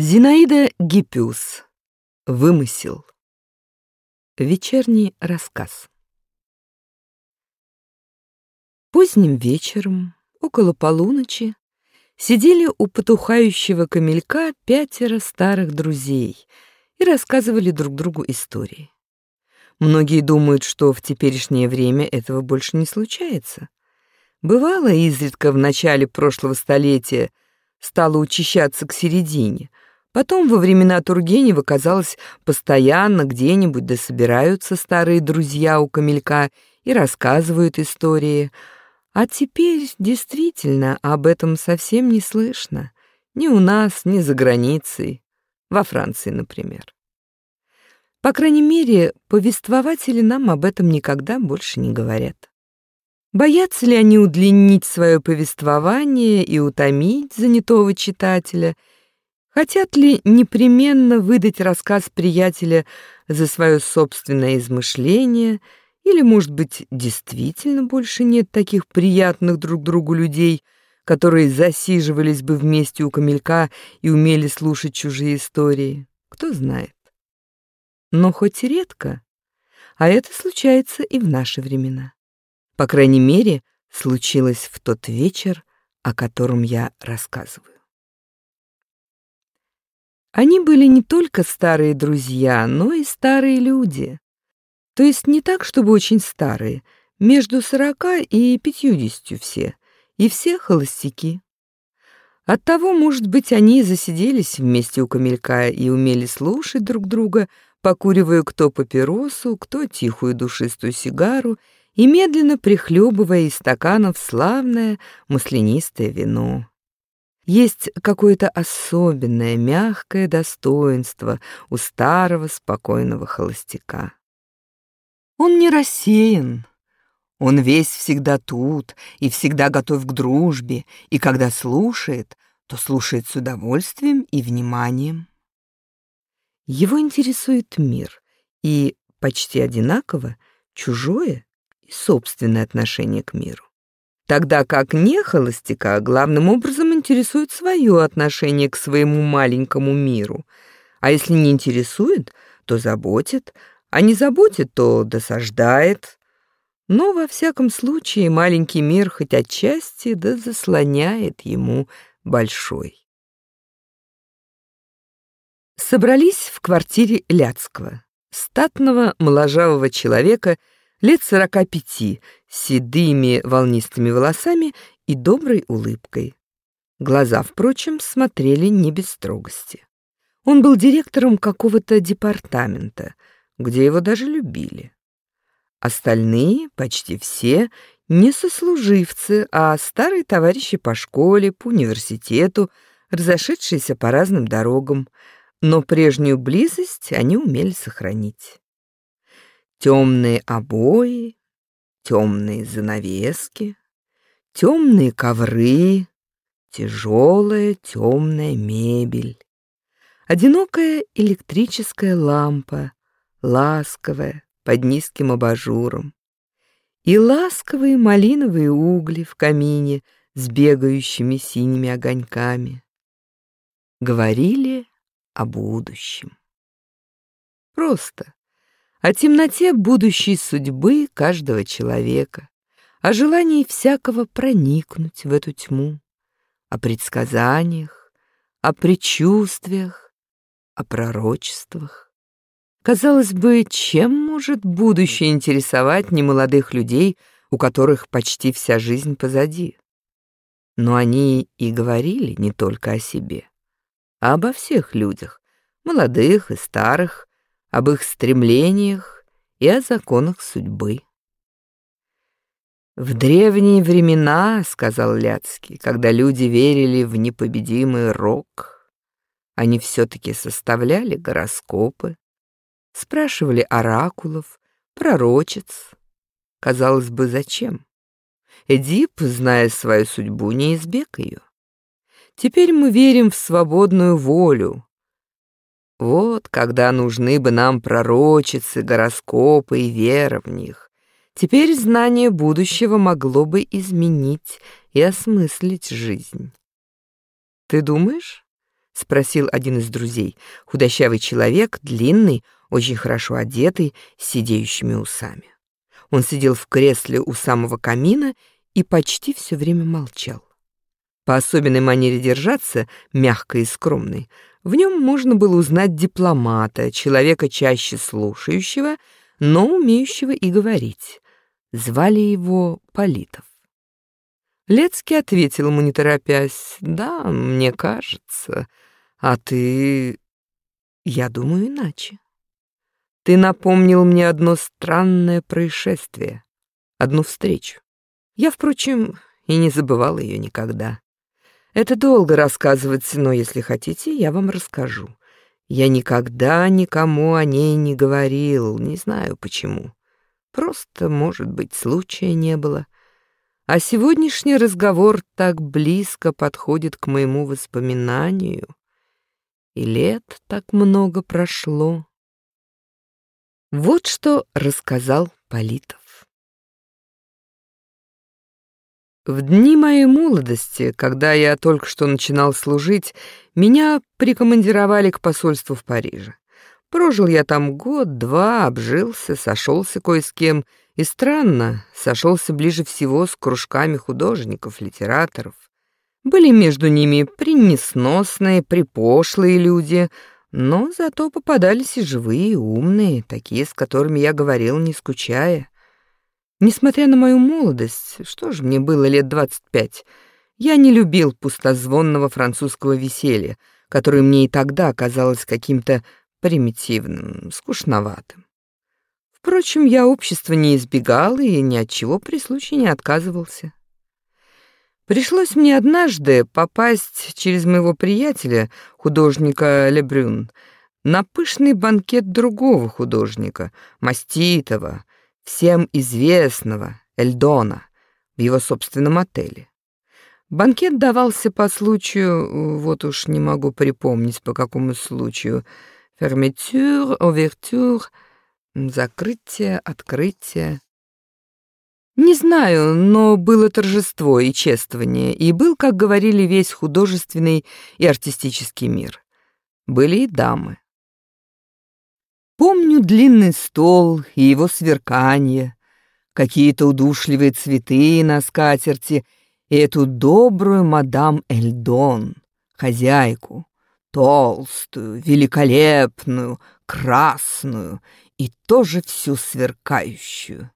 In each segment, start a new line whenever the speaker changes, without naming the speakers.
Зинаида Гиппиус. Вымысел. Вечерний рассказ. Поздним вечером, около полуночи, сидели у потухающего камелька пятеро старых друзей и рассказывали друг другу истории. Многие думают, что в теперешнее время этого больше не случается. Бывало изредка в начале прошлого столетия стало учащаться к середине — Потом во времена Тургенева, казалось, постоянно где-нибудь да собираются старые друзья у камелька и рассказывают истории. А теперь действительно об этом совсем не слышно. Ни у нас, ни за границей. Во Франции, например. По крайней мере, повествователи нам об этом никогда больше не говорят. Боятся ли они удлинить свое повествование и утомить занятого читателя — Хотят ли непременно выдать рассказ приятеля за свое собственное измышление, или, может быть, действительно больше нет таких приятных друг другу людей, которые засиживались бы вместе у камелька и умели слушать чужие истории? Кто знает. Но хоть и редко, а это случается и в наши времена. По крайней мере, случилось в тот вечер, о котором я рассказываю. Они были не только старые друзья, но и старые люди. То есть не так, чтобы очень старые, между сорока и пятьюдесятью все, и все холостяки. Оттого, может быть, они засиделись вместе у камелька и умели слушать друг друга, покуривая кто папиросу, кто тихую душистую сигару и медленно прихлебывая из стаканов славное маслянистое вино. Есть какое-то особенное, мягкое достоинство у старого спокойного холостяка. Он не рассеян. Он весь всегда тут и всегда готов к дружбе, и когда слушает, то слушает с удовольствием и вниманием. Его интересует мир и почти одинаково чужое и собственное отношение к миру тогда как не холостяка главным образом интересует свое отношение к своему маленькому миру. А если не интересует, то заботит, а не заботит, то досаждает. Но во всяком случае маленький мир хоть отчасти да заслоняет ему большой. Собрались в квартире Ляцкого, статного моложавого человека, лет сорока пяти, седыми волнистыми волосами и доброй улыбкой. Глаза, впрочем, смотрели не без строгости. Он был директором какого-то департамента, где его даже любили. Остальные, почти все, не сослуживцы, а старые товарищи по школе, по университету, разошедшиеся по разным дорогам, но прежнюю близость они умели сохранить. Темные обои, темные занавески, темные ковры, тяжелая темная мебель, одинокая электрическая лампа, ласковая, под низким абажуром, и ласковые малиновые угли в камине с бегающими синими огоньками. Говорили о будущем. Просто о темноте будущей судьбы каждого человека, о желании всякого проникнуть в эту тьму, о предсказаниях, о предчувствиях, о пророчествах. Казалось бы, чем может будущее интересовать немолодых людей, у которых почти вся жизнь позади? Но они и говорили не только о себе, а обо всех людях, молодых и старых, об их стремлениях и о законах судьбы. «В древние времена, — сказал Ляцкий, — когда люди верили в непобедимый рок, они все-таки составляли гороскопы, спрашивали оракулов, пророчец. Казалось бы, зачем? Эдип, зная свою судьбу, не избег ее. Теперь мы верим в свободную волю, вот когда нужны бы нам пророчицы, гороскопы и вера в них. Теперь знание будущего могло бы изменить и осмыслить жизнь. «Ты думаешь?» — спросил один из друзей, худощавый человек, длинный, очень хорошо одетый, с сидеющими усами. Он сидел в кресле у самого камина и почти все время молчал. По особенной манере держаться, мягкой и скромной, в нем можно было узнать дипломата, человека чаще слушающего, но умеющего и говорить. Звали его Политов. Лецкий ответил ему, не торопясь, «Да, мне кажется. А ты...» «Я думаю иначе. Ты напомнил мне одно странное происшествие, одну встречу. Я, впрочем, и не забывал ее никогда. Это долго рассказывать, но если хотите, я вам расскажу. Я никогда никому о ней не говорил, не знаю почему. Просто, может быть, случая не было. А сегодняшний разговор так близко подходит к моему воспоминанию. И лет так много прошло. Вот что рассказал Политов. В дни моей молодости, когда я только что начинал служить, меня прикомандировали к посольству в Париже. Прожил я там год-два, обжился, сошелся кое с кем, и странно, сошелся ближе всего с кружками художников, литераторов. Были между ними принесносные, припошлые люди, но зато попадались и живые, и умные, такие, с которыми я говорил, не скучая. Несмотря на мою молодость, что же мне было лет двадцать пять, я не любил пустозвонного французского веселья, которое мне и тогда казалось каким-то примитивным, скучноватым. Впрочем, я общества не избегал и ни от чего при случае не отказывался. Пришлось мне однажды попасть через моего приятеля, художника Лебрюн, на пышный банкет другого художника, маститого, всем известного Эльдона в его собственном отеле. Банкет давался по случаю, вот уж не могу припомнить по какому случаю, ферметюр, овертюр, закрытие, открытие. Не знаю, но было торжество и чествование, и был, как говорили, весь художественный и артистический мир. Были и дамы. Помню длинный стол и его сверканье, какие-то удушливые цветы на скатерти и эту добрую мадам Эльдон, хозяйку, толстую, великолепную, красную и тоже всю сверкающую.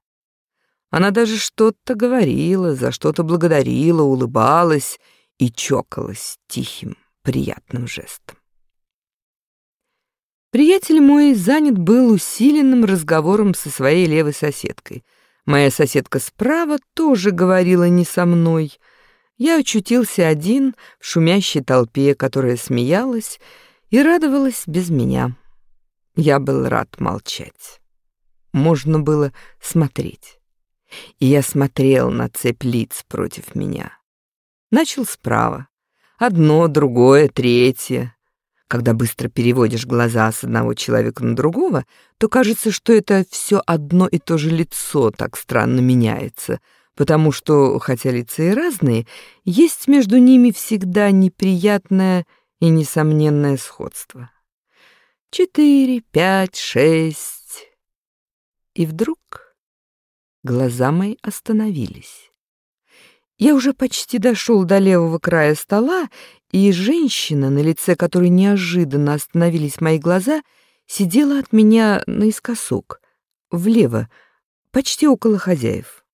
Она даже что-то говорила, за что-то благодарила, улыбалась и чокалась тихим, приятным жестом. Приятель мой занят был усиленным разговором со своей левой соседкой. Моя соседка справа тоже говорила не со мной. Я очутился один в шумящей толпе, которая смеялась и радовалась без меня. Я был рад молчать. Можно было смотреть. И я смотрел на цепь лиц против меня. Начал справа. Одно, другое, третье. Когда быстро переводишь глаза с одного человека на другого, то кажется, что это все одно и то же лицо так странно меняется, потому что, хотя лица и разные, есть между ними всегда неприятное и несомненное сходство. Четыре, пять, шесть. И вдруг глаза мои остановились. Я уже почти дошел до левого края стола и женщина, на лице которой неожиданно остановились мои глаза, сидела от меня наискосок, влево, почти около хозяев.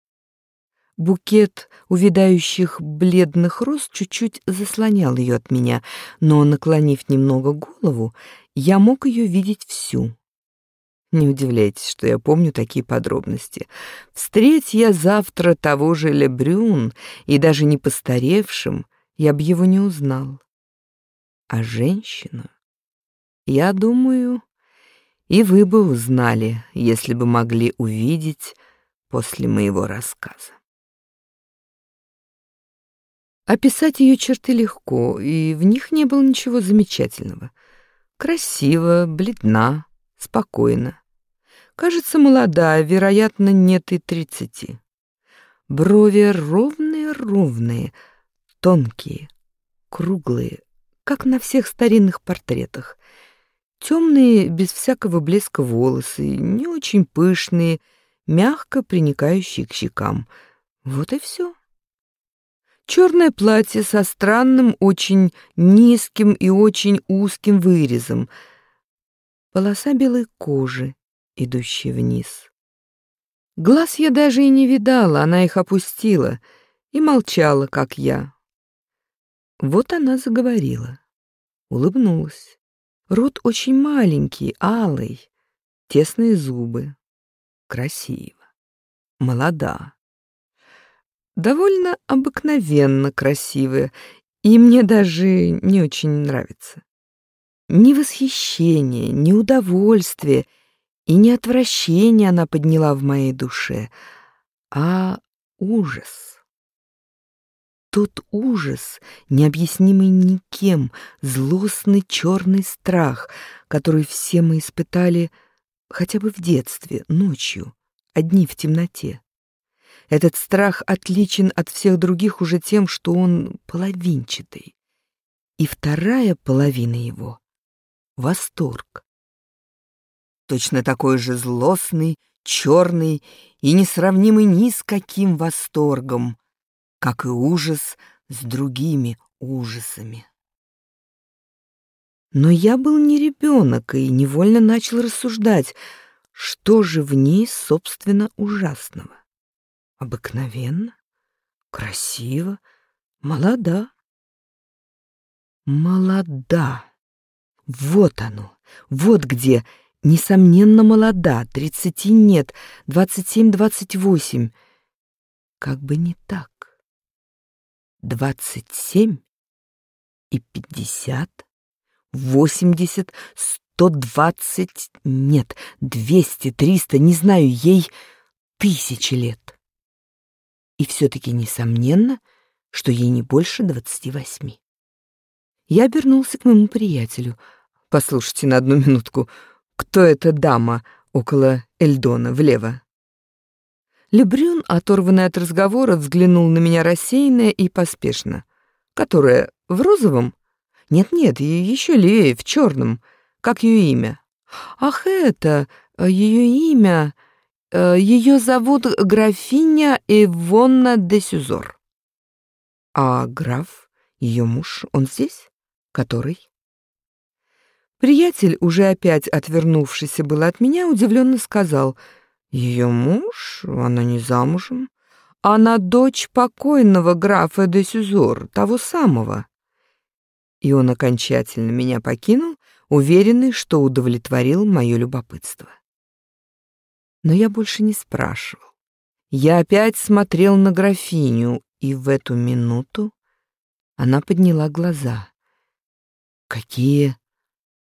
Букет увядающих бледных роз чуть-чуть заслонял ее от меня, но, наклонив немного голову, я мог ее видеть всю. Не удивляйтесь, что я помню такие подробности. Встреть я завтра того же Лебрюн, и даже не постаревшим, я бы его не узнал. А женщину, я думаю, и вы бы узнали, если бы могли увидеть после моего рассказа. Описать ее черты легко, и в них не было ничего замечательного. Красиво, бледна, спокойна. Кажется, молодая, вероятно, нет и тридцати. Брови ровные-ровные, тонкие, круглые, как на всех старинных портретах. Темные, без всякого блеска волосы, не очень пышные, мягко приникающие к щекам. Вот и все. Черное платье со странным, очень низким и очень узким вырезом. Полоса белой кожи, идущая вниз. Глаз я даже и не видала, она их опустила и молчала, как я. Вот она заговорила, улыбнулась. Рот очень маленький, алый, тесные зубы. Красиво, молода довольно обыкновенно красивая, и мне даже не очень нравится. Ни восхищение, ни удовольствие и ни отвращение она подняла в моей душе, а ужас. Тот ужас, необъяснимый никем, злостный черный страх, который все мы испытали хотя бы в детстве, ночью, одни в темноте. Этот страх отличен от всех других уже тем, что он половинчатый. И вторая половина его — восторг. Точно такой же злостный, черный и несравнимый ни с каким восторгом, как и ужас с другими ужасами. Но я был не ребенок и невольно начал рассуждать, что же в ней, собственно, ужасного обыкновенно, красиво, молода. Молода. Вот оно, вот где, несомненно, молода, тридцати нет, двадцать семь-двадцать восемь. Как бы не так. Двадцать семь и пятьдесят, восемьдесят, сто двадцать, нет, двести, триста, не знаю, ей тысячи лет. И все-таки несомненно, что ей не больше двадцати восьми. Я обернулся к моему приятелю. «Послушайте на одну минутку, кто эта дама около Эльдона, влево?» Лебрюн, оторванный от разговора, взглянул на меня рассеянно и поспешно. «Которая в розовом?» «Нет-нет, еще левее, в черном. Как ее имя?» «Ах, это... Ее имя...» Э, Ее зовут графиня Ивонна де Сюзор. А граф, ее муж, он здесь? Который? Приятель, уже опять отвернувшийся был от меня, удивленно сказал, «Ее муж? Она не замужем. Она дочь покойного графа де Сюзор, того самого». И он окончательно меня покинул, уверенный, что удовлетворил мое любопытство. Но я больше не спрашивал. Я опять смотрел на графиню, и в эту минуту она подняла глаза. Какие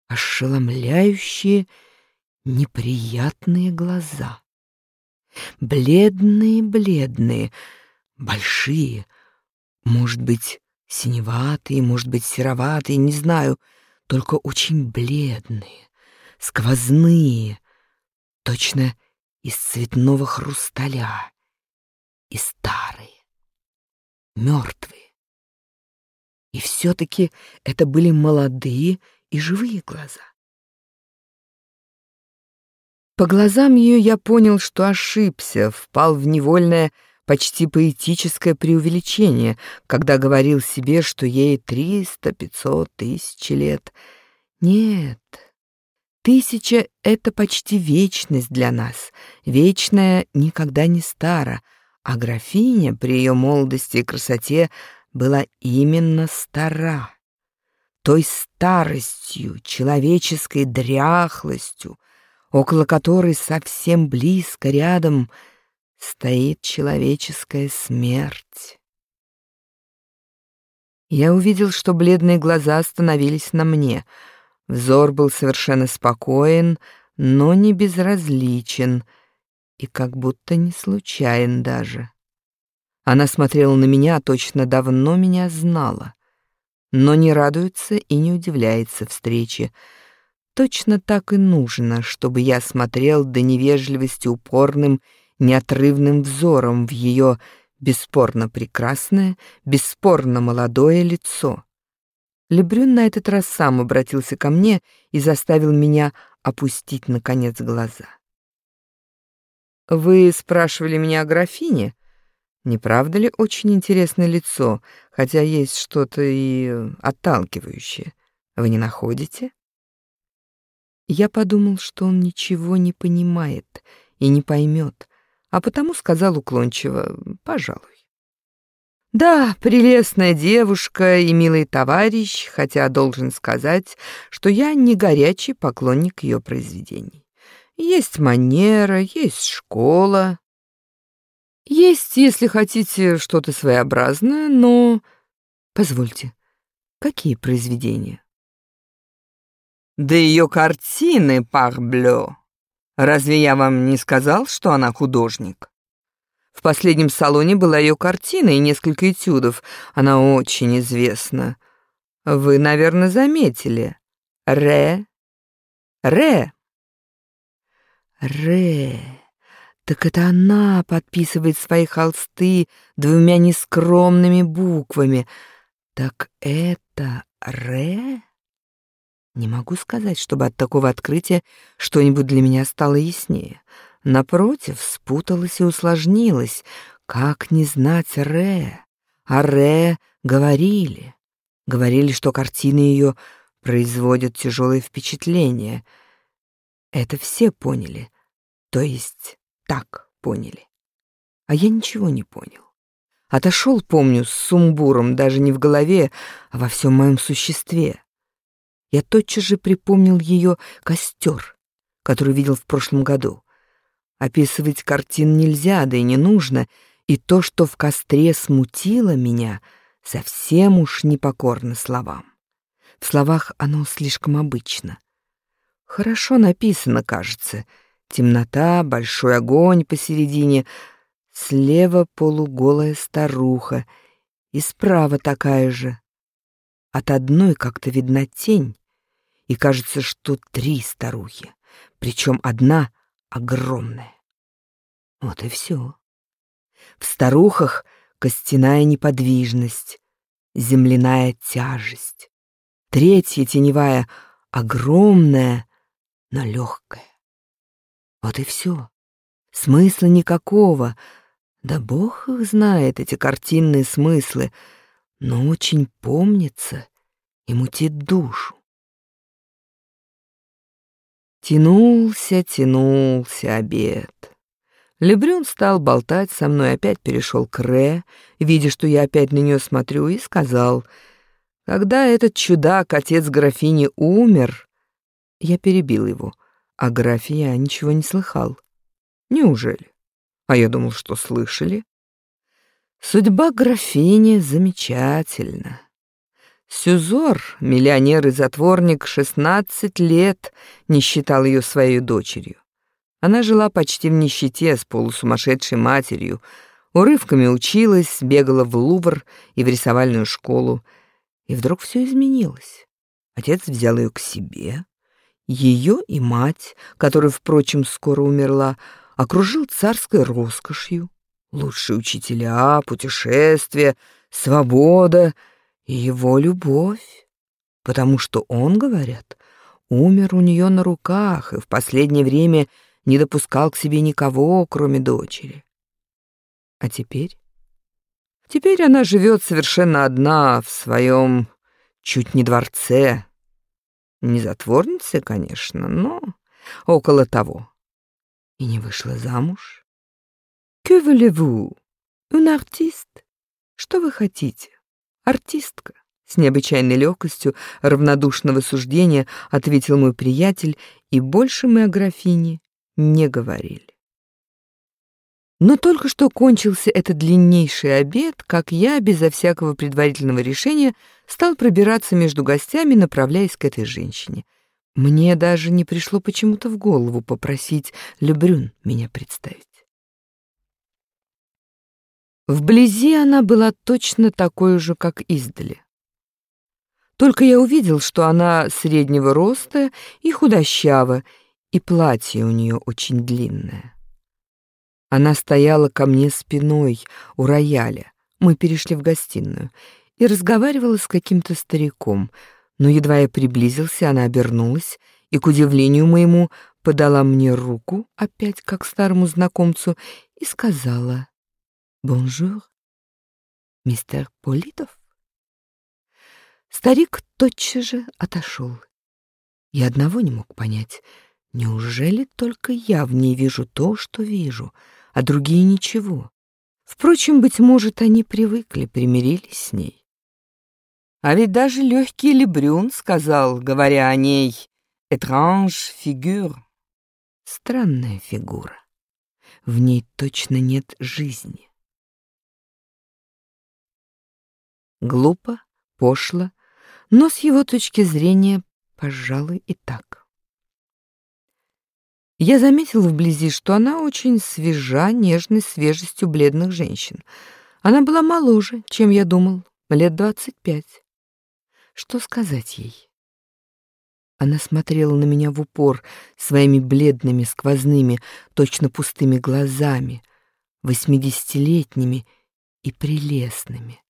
ошеломляющие, неприятные глаза. Бледные-бледные, большие, может быть, синеватые, может быть, сероватые, не знаю, только очень бледные, сквозные, точно из цветного хрусталя, и старые, мертвые. И все-таки это были молодые и живые глаза. По глазам ее я понял, что ошибся, впал в невольное, почти поэтическое преувеличение, когда говорил себе, что ей триста, пятьсот, тысяч лет. Нет, Тысяча — это почти вечность для нас. Вечная никогда не стара, а графиня при ее молодости и красоте была именно стара. Той старостью, человеческой дряхлостью, около которой совсем близко рядом стоит человеческая смерть. Я увидел, что бледные глаза остановились на мне — Взор был совершенно спокоен, но не безразличен и как будто не случайен даже. Она смотрела на меня, точно давно меня знала, но не радуется и не удивляется встрече. Точно так и нужно, чтобы я смотрел до невежливости упорным, неотрывным взором в ее бесспорно прекрасное, бесспорно молодое лицо Лебрюн на этот раз сам обратился ко мне и заставил меня опустить, наконец, глаза. «Вы спрашивали меня о графине? Не правда ли очень интересное лицо, хотя есть что-то и отталкивающее? Вы не находите?» Я подумал, что он ничего не понимает и не поймет, а потому сказал уклончиво «пожалуй». Да, прелестная девушка и милый товарищ, хотя должен сказать, что я не горячий поклонник ее произведений. Есть манера, есть школа. Есть, если хотите, что-то своеобразное, но... Позвольте, какие произведения? Да ее картины, парблё. Разве я вам не сказал, что она художник? В последнем салоне была ее картина и несколько этюдов. Она очень известна. Вы, наверное, заметили. Ре. Ре. Ре. Так это она подписывает свои холсты двумя нескромными буквами. Так это Ре? Не могу сказать, чтобы от такого открытия что-нибудь для меня стало яснее. Напротив, спуталась и усложнилась. Как не знать Ре? А Ре говорили. Говорили, что картины ее производят тяжелое впечатление. Это все поняли. То есть так поняли. А я ничего не понял. Отошел, помню, с сумбуром даже не в голове, а во всем моем существе. Я тотчас же припомнил ее костер, который видел в прошлом году. Описывать картин нельзя, да и не нужно, и то, что в костре смутило меня, совсем уж непокорно словам. В словах оно слишком обычно. Хорошо написано, кажется. Темнота, большой огонь посередине, слева полуголая старуха, и справа такая же. От одной как-то видна тень, и кажется, что три старухи, причем одна огромная. Вот и все. В старухах костяная неподвижность, земляная тяжесть. Третья теневая огромная, но легкая. Вот и все. Смысла никакого. Да бог их знает, эти картинные смыслы, но очень помнится и мутит душу. Тянулся, тянулся обед. Лебрюн стал болтать со мной, опять перешел к Ре, видя, что я опять на нее смотрю, и сказал, «Когда этот чудак, отец графини, умер...» Я перебил его, а графе я ничего не слыхал. «Неужели? А я думал, что слышали». Судьба графини замечательна. Сюзор, миллионер и затворник, 16 лет не считал ее своей дочерью. Она жила почти в нищете с полусумасшедшей матерью, урывками училась, бегала в Лувр и в рисовальную школу. И вдруг все изменилось. Отец взял ее к себе. Ее и мать, которая, впрочем, скоро умерла, окружил царской роскошью. Лучшие учителя, путешествия, свобода — и его любовь, потому что он, говорят, умер у нее на руках и в последнее время не допускал к себе никого, кроме дочери. А теперь? Теперь она живет совершенно одна в своем чуть не дворце. Не затворница, конечно, но около того. И не вышла замуж. Que voulez-vous? Un artiste? Что вы хотите? Артистка. С необычайной легкостью равнодушного суждения ответил мой приятель, и больше мы о графине не говорили. Но только что кончился этот длиннейший обед, как я, безо всякого предварительного решения, стал пробираться между гостями, направляясь к этой женщине. Мне даже не пришло почему-то в голову попросить Лебрюн меня представить. Вблизи она была точно такой же, как издали. Только я увидел, что она среднего роста и худощава, и платье у нее очень длинное. Она стояла ко мне спиной у рояля. Мы перешли в гостиную, и разговаривала с каким-то стариком, но едва я приблизился, она обернулась и, к удивлению моему, подала мне руку, опять как старому знакомцу, и сказала «Bonjour, мистер Политов». Старик тотчас же отошел. Я одного не мог понять. Неужели только я в ней вижу то, что вижу, а другие ничего? Впрочем, быть может, они привыкли, примирились с ней. А ведь даже легкий Лебрюн сказал, говоря о ней, «étrange figure» — странная фигура. В ней точно нет жизни. Глупо, пошло, но с его точки зрения, пожалуй, и так. Я заметил вблизи, что она очень свежа нежной свежестью бледных женщин. Она была моложе, чем я думал, лет двадцать пять. Что сказать ей? Она смотрела на меня в упор своими бледными, сквозными, точно пустыми глазами, восьмидесятилетними и прелестными,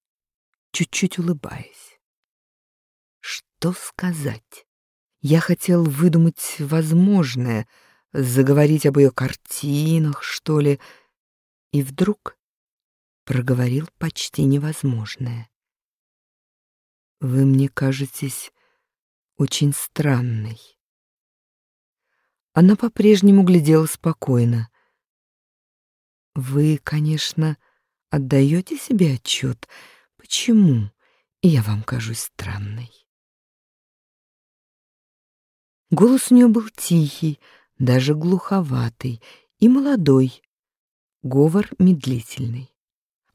чуть-чуть улыбаясь. Что сказать? Я хотел выдумать возможное, заговорить об ее картинах, что ли, и вдруг проговорил почти невозможное. Вы мне кажетесь очень странной. Она по-прежнему глядела спокойно. Вы, конечно, отдаете себе отчет, почему я вам кажусь странной. Голос у нее был тихий, даже глуховатый и молодой, говор медлительный.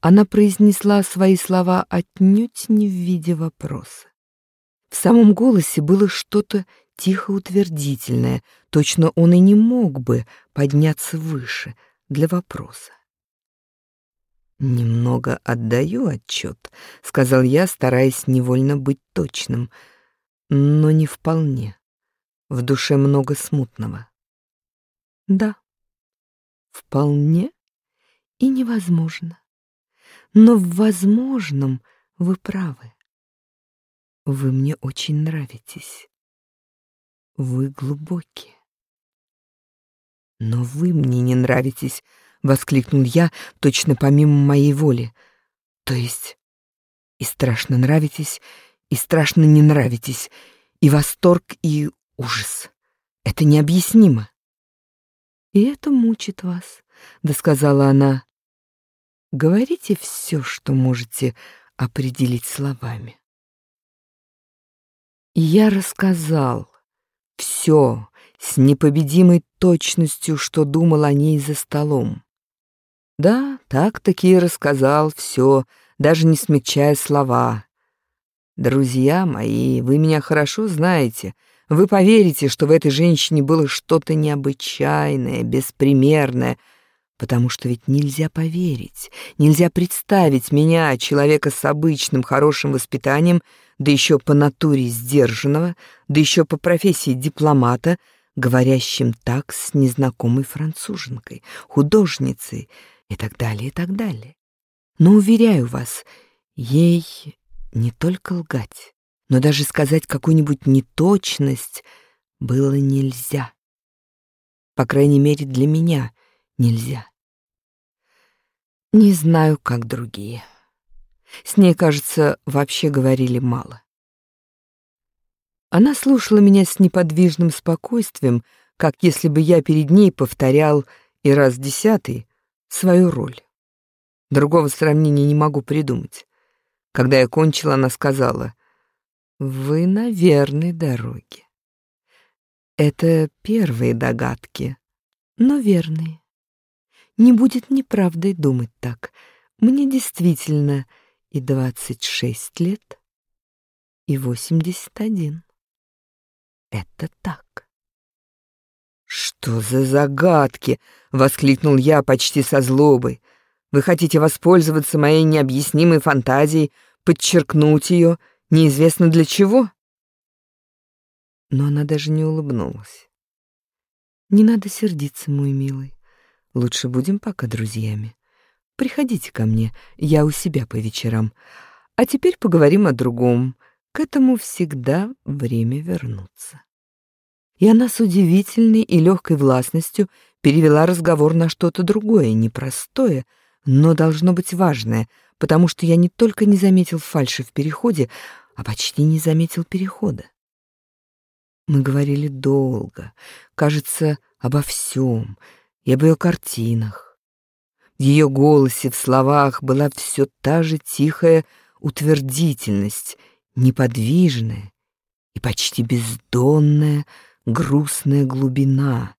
Она произнесла свои слова отнюдь не в виде вопроса. В самом голосе было что-то тихо утвердительное, точно он и не мог бы подняться выше для вопроса. «Немного отдаю отчет», — сказал я, стараясь невольно быть точным, но не вполне. В душе много смутного. Да, вполне и невозможно. Но в возможном вы правы. Вы мне очень нравитесь. Вы глубокие. Но вы мне не нравитесь, воскликнул я, точно помимо моей воли. То есть и страшно нравитесь, и страшно не нравитесь, и восторг, и ужас. Это необъяснимо. И это мучит вас, да сказала она. Говорите все, что можете определить словами. И я рассказал все с непобедимой точностью, что думал о ней за столом. Да, так-таки рассказал все, даже не смягчая слова. Друзья мои, вы меня хорошо знаете. Вы поверите, что в этой женщине было что-то необычайное, беспримерное, потому что ведь нельзя поверить, нельзя представить меня, человека с обычным хорошим воспитанием, да еще по натуре сдержанного, да еще по профессии дипломата, говорящим так с незнакомой француженкой, художницей и так далее, и так далее. Но, уверяю вас, ей не только лгать, но даже сказать какую-нибудь неточность было нельзя. По крайней мере, для меня нельзя. Не знаю, как другие. С ней, кажется, вообще говорили мало. Она слушала меня с неподвижным спокойствием, как если бы я перед ней повторял и раз десятый свою роль. Другого сравнения не могу придумать. Когда я кончила, она сказала, «Вы на верной дороге». Это первые догадки, но верные не будет неправдой думать так. Мне действительно и двадцать шесть лет, и восемьдесят один. Это так. «Что за загадки?» — воскликнул я почти со злобой. «Вы хотите воспользоваться моей необъяснимой фантазией, подчеркнуть ее, неизвестно для чего?» Но она даже не улыбнулась. «Не надо сердиться, мой милый. Лучше будем пока друзьями. Приходите ко мне, я у себя по вечерам. А теперь поговорим о другом. К этому всегда время вернуться. И она с удивительной и легкой властностью перевела разговор на что-то другое, непростое, но должно быть важное, потому что я не только не заметил фальши в переходе, а почти не заметил перехода. Мы говорили долго, кажется, обо всем, и об ее картинах. В ее голосе, в словах была все та же тихая утвердительность, неподвижная и почти бездонная грустная глубина,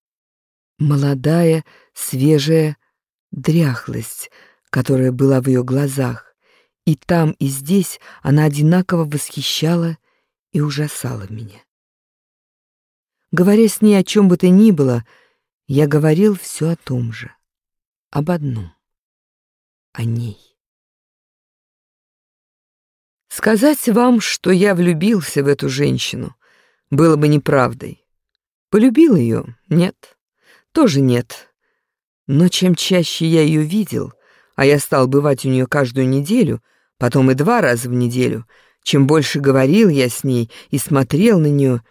молодая, свежая дряхлость, которая была в ее глазах, и там, и здесь она одинаково восхищала и ужасала меня. Говоря с ней о чем бы то ни было, я говорил все о том же, об одном, о ней. Сказать вам, что я влюбился в эту женщину, было бы неправдой. Полюбил ее? Нет. Тоже нет. Но чем чаще я ее видел, а я стал бывать у нее каждую неделю, потом и два раза в неделю, чем больше говорил я с ней и смотрел на нее,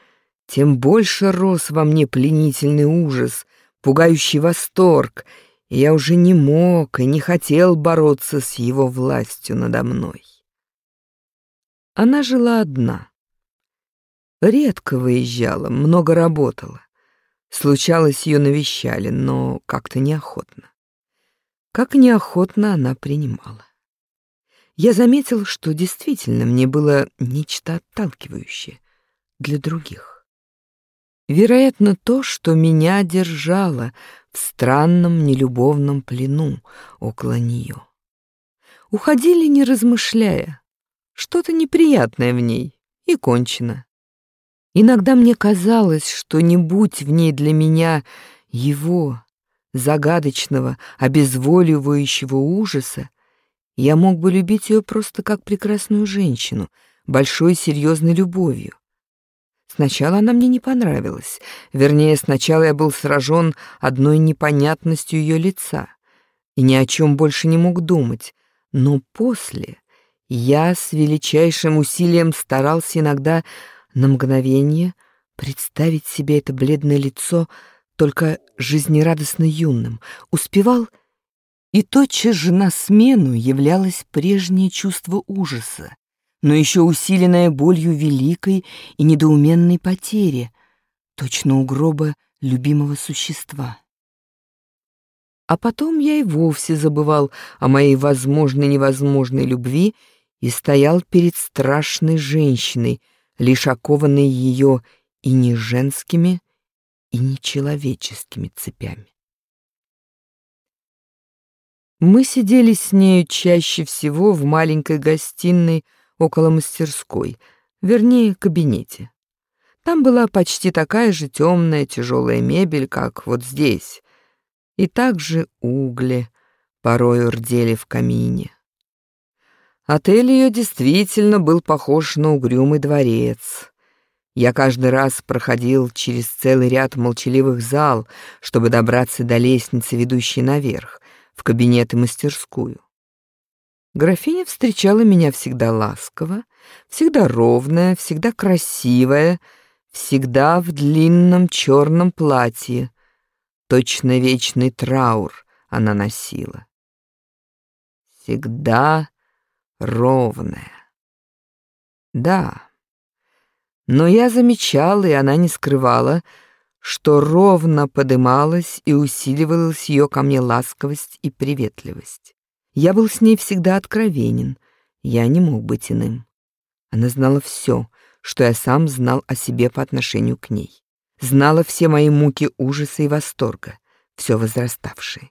тем больше рос во мне пленительный ужас, пугающий восторг, и я уже не мог и не хотел бороться с его властью надо мной. Она жила одна. Редко выезжала, много работала. Случалось, ее навещали, но как-то неохотно. Как неохотно она принимала. Я заметил, что действительно мне было нечто отталкивающее для других. Вероятно, то, что меня держало в странном нелюбовном плену около нее. Уходили, не размышляя. Что-то неприятное в ней, и кончено. Иногда мне казалось, что не будь в ней для меня его, загадочного, обезволивающего ужаса, я мог бы любить ее просто как прекрасную женщину, большой серьезной любовью. Сначала она мне не понравилась. Вернее, сначала я был сражен одной непонятностью ее лица и ни о чем больше не мог думать. Но после я с величайшим усилием старался иногда на мгновение представить себе это бледное лицо только жизнерадостно юным, успевал, и тотчас же на смену являлось прежнее чувство ужаса, но еще усиленная болью великой и недоуменной потери, точно у гроба любимого существа. А потом я и вовсе забывал о моей возможной невозможной любви и стоял перед страшной женщиной, лишь окованной ее и не женскими, и не человеческими цепями. Мы сидели с нею чаще всего в маленькой гостиной около мастерской, вернее, кабинете. Там была почти такая же темная тяжелая мебель, как вот здесь, и также угли порою рдели в камине. Отель ее действительно был похож на угрюмый дворец. Я каждый раз проходил через целый ряд молчаливых зал, чтобы добраться до лестницы, ведущей наверх, в кабинет и мастерскую. Графиня встречала меня всегда ласково, всегда ровная, всегда красивая, всегда в длинном черном платье. Точно вечный траур она носила. Всегда ровная. Да, но я замечала, и она не скрывала, что ровно подымалась и усиливалась ее ко мне ласковость и приветливость. Я был с ней всегда откровенен, я не мог быть иным. Она знала все, что я сам знал о себе по отношению к ней. Знала все мои муки ужаса и восторга, все возраставшие.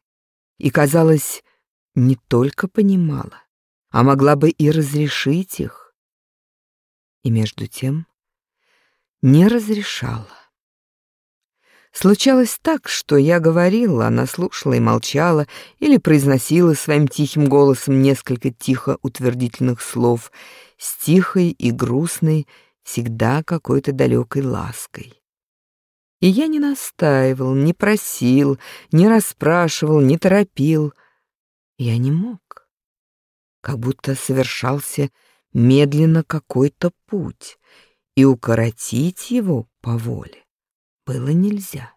И, казалось, не только понимала, а могла бы и разрешить их. И между тем не разрешала. Случалось так, что я говорила, она слушала и молчала, или произносила своим тихим голосом несколько тихо утвердительных слов, с тихой и грустной, всегда какой-то далекой лаской. И я не настаивал, не просил, не расспрашивал, не торопил. Я не мог. Как будто совершался медленно какой-то путь, и укоротить его по воле было нельзя.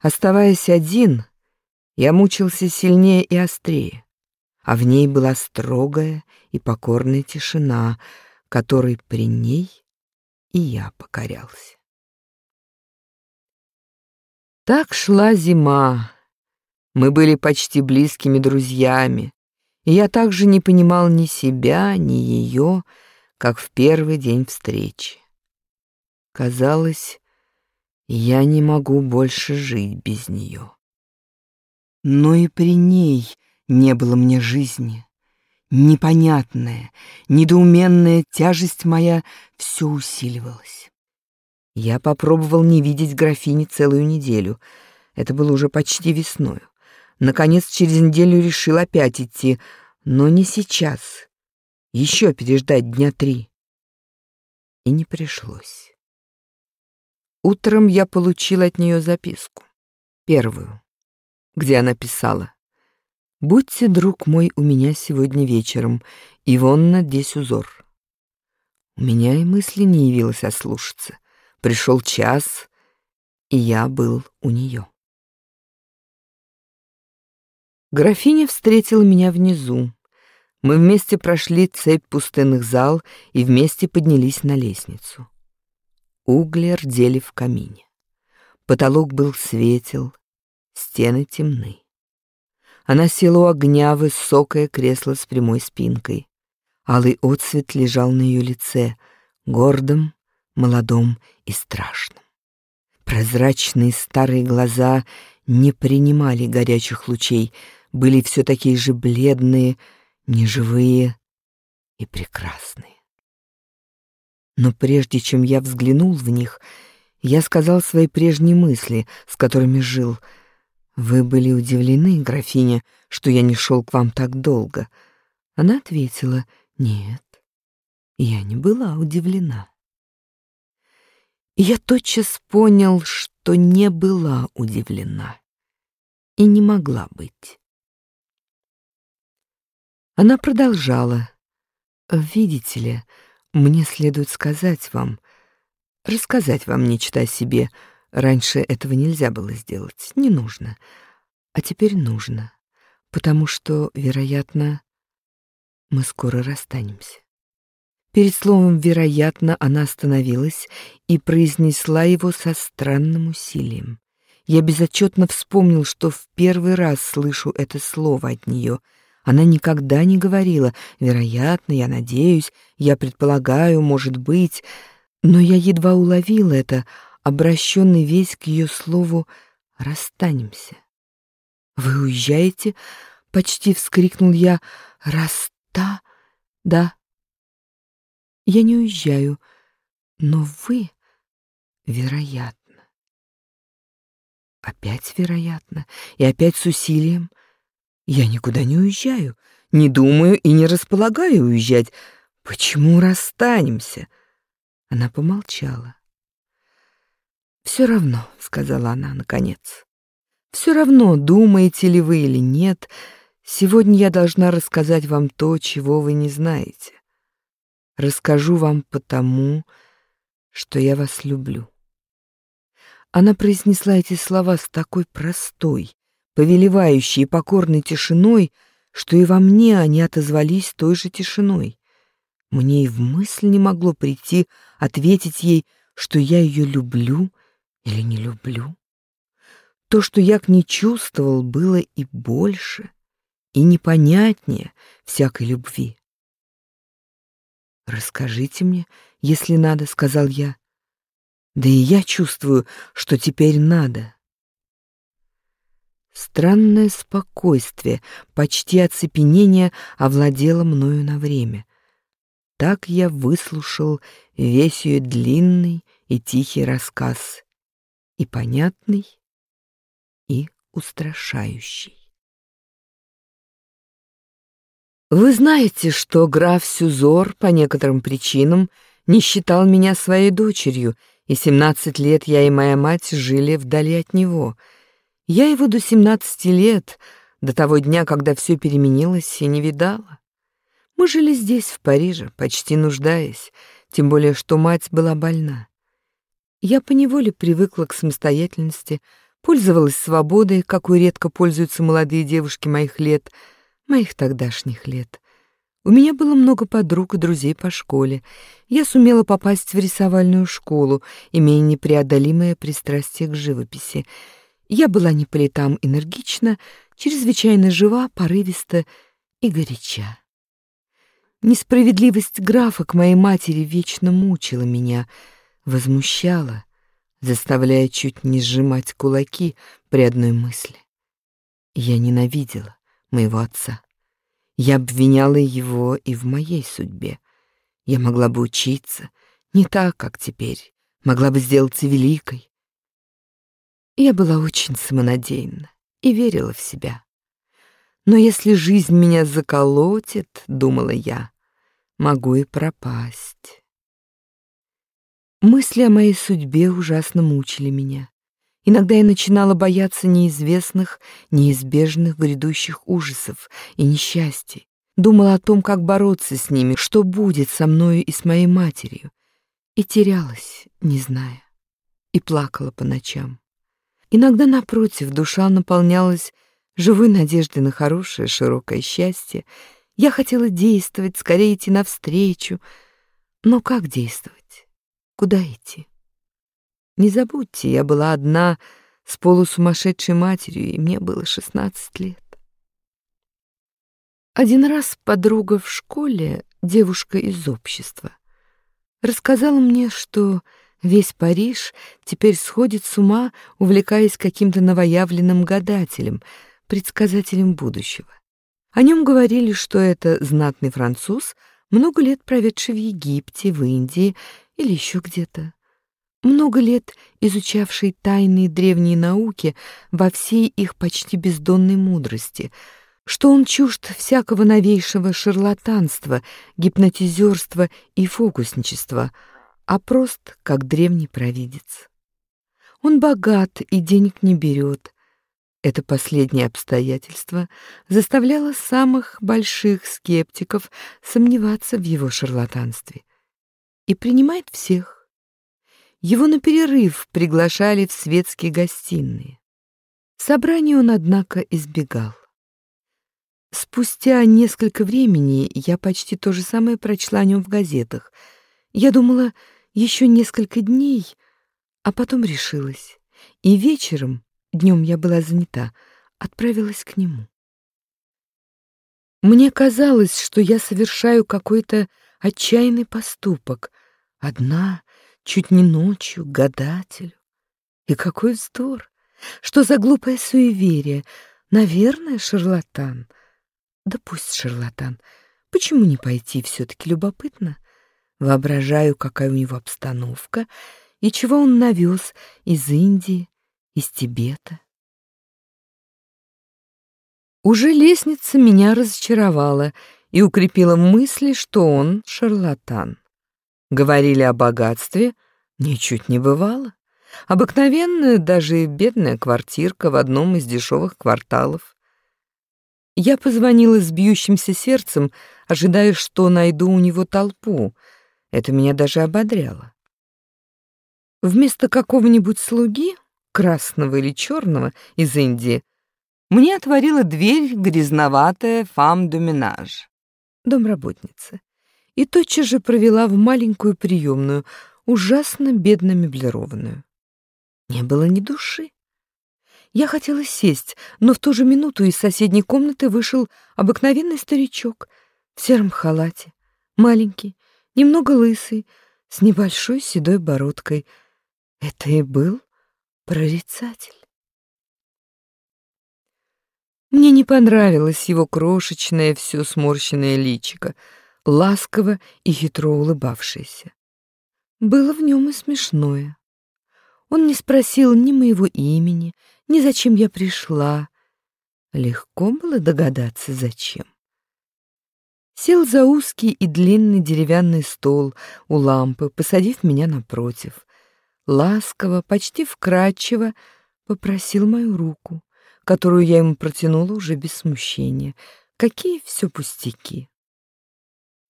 Оставаясь один, я мучился сильнее и острее, а в ней была строгая и покорная тишина, которой при ней и я покорялся. Так шла зима. Мы были почти близкими друзьями, и я также не понимал ни себя, ни ее, как в первый день встречи. Казалось, я не могу больше жить без нее. Но и при ней не было мне жизни. Непонятная, недоуменная тяжесть моя все усиливалась. Я попробовал не видеть графини целую неделю. Это было уже почти весною. Наконец, через неделю решил опять идти, но не сейчас. Еще переждать дня три. И не пришлось. Утром я получил от нее записку. Первую, где она писала. «Будьте, друг мой, у меня сегодня вечером. Ивонна здесь узор». У меня и мысли не явилось ослушаться. Пришел час, и я был у нее. Графиня встретила меня внизу. Мы вместе прошли цепь пустынных зал и вместе поднялись на лестницу. Угли рдели в камине. Потолок был светел, стены темны. Она села у огня в высокое кресло с прямой спинкой. Алый отцвет лежал на ее лице, гордом, молодом и страшном. Прозрачные старые глаза не принимали горячих лучей, были все такие же бледные, неживые и прекрасные. Но прежде чем я взглянул в них, я сказал свои прежние мысли, с которыми жил. «Вы были удивлены, графиня, что я не шел к вам так долго?» Она ответила, «Нет, я не была удивлена». Я тотчас понял, что не была удивлена и не могла быть. Она продолжала. «Видите ли, мне следует сказать вам, рассказать вам нечто о себе. Раньше этого нельзя было сделать, не нужно. А теперь нужно, потому что, вероятно, мы скоро расстанемся. Перед словом «вероятно» она остановилась и произнесла его со странным усилием. Я безотчетно вспомнил, что в первый раз слышу это слово от нее — она никогда не говорила «вероятно», «я надеюсь», «я предполагаю», «может быть», но я едва уловил это, обращенный весь к ее слову «расстанемся». «Вы уезжаете?» — почти вскрикнул я. «Раста? Да». «Я не уезжаю, но вы, вероятно». Опять вероятно, и опять с усилием. Я никуда не уезжаю, не думаю и не располагаю уезжать. Почему расстанемся? Она помолчала. Все равно, сказала она наконец. Все равно, думаете ли вы или нет, сегодня я должна рассказать вам то, чего вы не знаете. Расскажу вам потому, что я вас люблю. Она произнесла эти слова с такой простой, повелевающей и покорной тишиной, что и во мне они отозвались той же тишиной. Мне и в мысль не могло прийти ответить ей, что я ее люблю или не люблю. То, что я к ней чувствовал, было и больше, и непонятнее всякой любви. «Расскажите мне, если надо», — сказал я. «Да и я чувствую, что теперь надо». Странное спокойствие, почти оцепенение овладело мною на время. Так я выслушал весь ее длинный и тихий рассказ, и понятный, и устрашающий. Вы знаете, что граф Сюзор по некоторым причинам не считал меня своей дочерью, и семнадцать лет я и моя мать жили вдали от него — я его до семнадцати лет, до того дня, когда все переменилось, и не видала. Мы жили здесь, в Париже, почти нуждаясь, тем более что мать была больна. Я поневоле привыкла к самостоятельности, пользовалась свободой, какой редко пользуются молодые девушки моих лет, моих тогдашних лет. У меня было много подруг и друзей по школе. Я сумела попасть в рисовальную школу, имея непреодолимое пристрастие к живописи. Я была не по летам энергична, чрезвычайно жива, порывиста и горяча. Несправедливость графа к моей матери вечно мучила меня, возмущала, заставляя чуть не сжимать кулаки при одной мысли. Я ненавидела моего отца. Я обвиняла его и в моей судьбе. Я могла бы учиться, не так, как теперь, могла бы сделаться великой. Я была очень самонадеянна и верила в себя. Но если жизнь меня заколотит, думала я, могу и пропасть. Мысли о моей судьбе ужасно мучили меня. Иногда я начинала бояться неизвестных, неизбежных грядущих ужасов и несчастий. Думала о том, как бороться с ними, что будет со мною и с моей матерью. И терялась, не зная. И плакала по ночам. Иногда, напротив, душа наполнялась живой надежды на хорошее, широкое счастье. Я хотела действовать, скорее идти навстречу. Но как действовать? Куда идти? Не забудьте, я была одна с полусумасшедшей матерью, и мне было шестнадцать лет. Один раз подруга в школе, девушка из общества, рассказала мне, что весь Париж теперь сходит с ума, увлекаясь каким-то новоявленным гадателем — предсказателем будущего. О нем говорили, что это знатный француз, много лет проведший в Египте, в Индии или еще где-то. Много лет изучавший тайные древние науки во всей их почти бездонной мудрости, что он чужд всякого новейшего шарлатанства, гипнотизерства и фокусничества, а прост, как древний провидец. Он богат и денег не берет, это последнее обстоятельство заставляло самых больших скептиков сомневаться в его шарлатанстве. И принимает всех. Его на перерыв приглашали в светские гостиные. Собрание он, однако, избегал. Спустя несколько времени я почти то же самое прочла о нем в газетах. Я думала, еще несколько дней, а потом решилась. И вечером Днем я была занята, отправилась к нему. Мне казалось, что я совершаю какой-то отчаянный поступок, одна, чуть не ночью, гадателю. И какой вздор! Что за глупое суеверие? Наверное, шарлатан. Да пусть шарлатан. Почему не пойти все-таки любопытно? Воображаю, какая у него обстановка и чего он навез из Индии, из Тибета. Уже лестница меня разочаровала и укрепила мысли, что он шарлатан. Говорили о богатстве, ничуть не бывало. Обыкновенная, даже бедная квартирка в одном из дешевых кварталов. Я позвонила с бьющимся сердцем, ожидая, что найду у него толпу. Это меня даже ободряло. Вместо какого-нибудь слуги красного или черного из Индии, мне отворила дверь грязноватая фам-доминаж, домработница, и тотчас же провела в маленькую приемную, ужасно бедно меблированную. Не было ни души. Я хотела сесть, но в ту же минуту из соседней комнаты вышел обыкновенный старичок в сером халате, маленький, немного лысый, с небольшой седой бородкой. Это и был прорицатель. Мне не понравилось его крошечное, все сморщенное личико, ласково и хитро улыбавшееся. Было в нем и смешное. Он не спросил ни моего имени, ни зачем я пришла. Легко было догадаться, зачем. Сел за узкий и длинный деревянный стол у лампы, посадив меня напротив ласково, почти вкрадчиво попросил мою руку, которую я ему протянула уже без смущения. Какие все пустяки.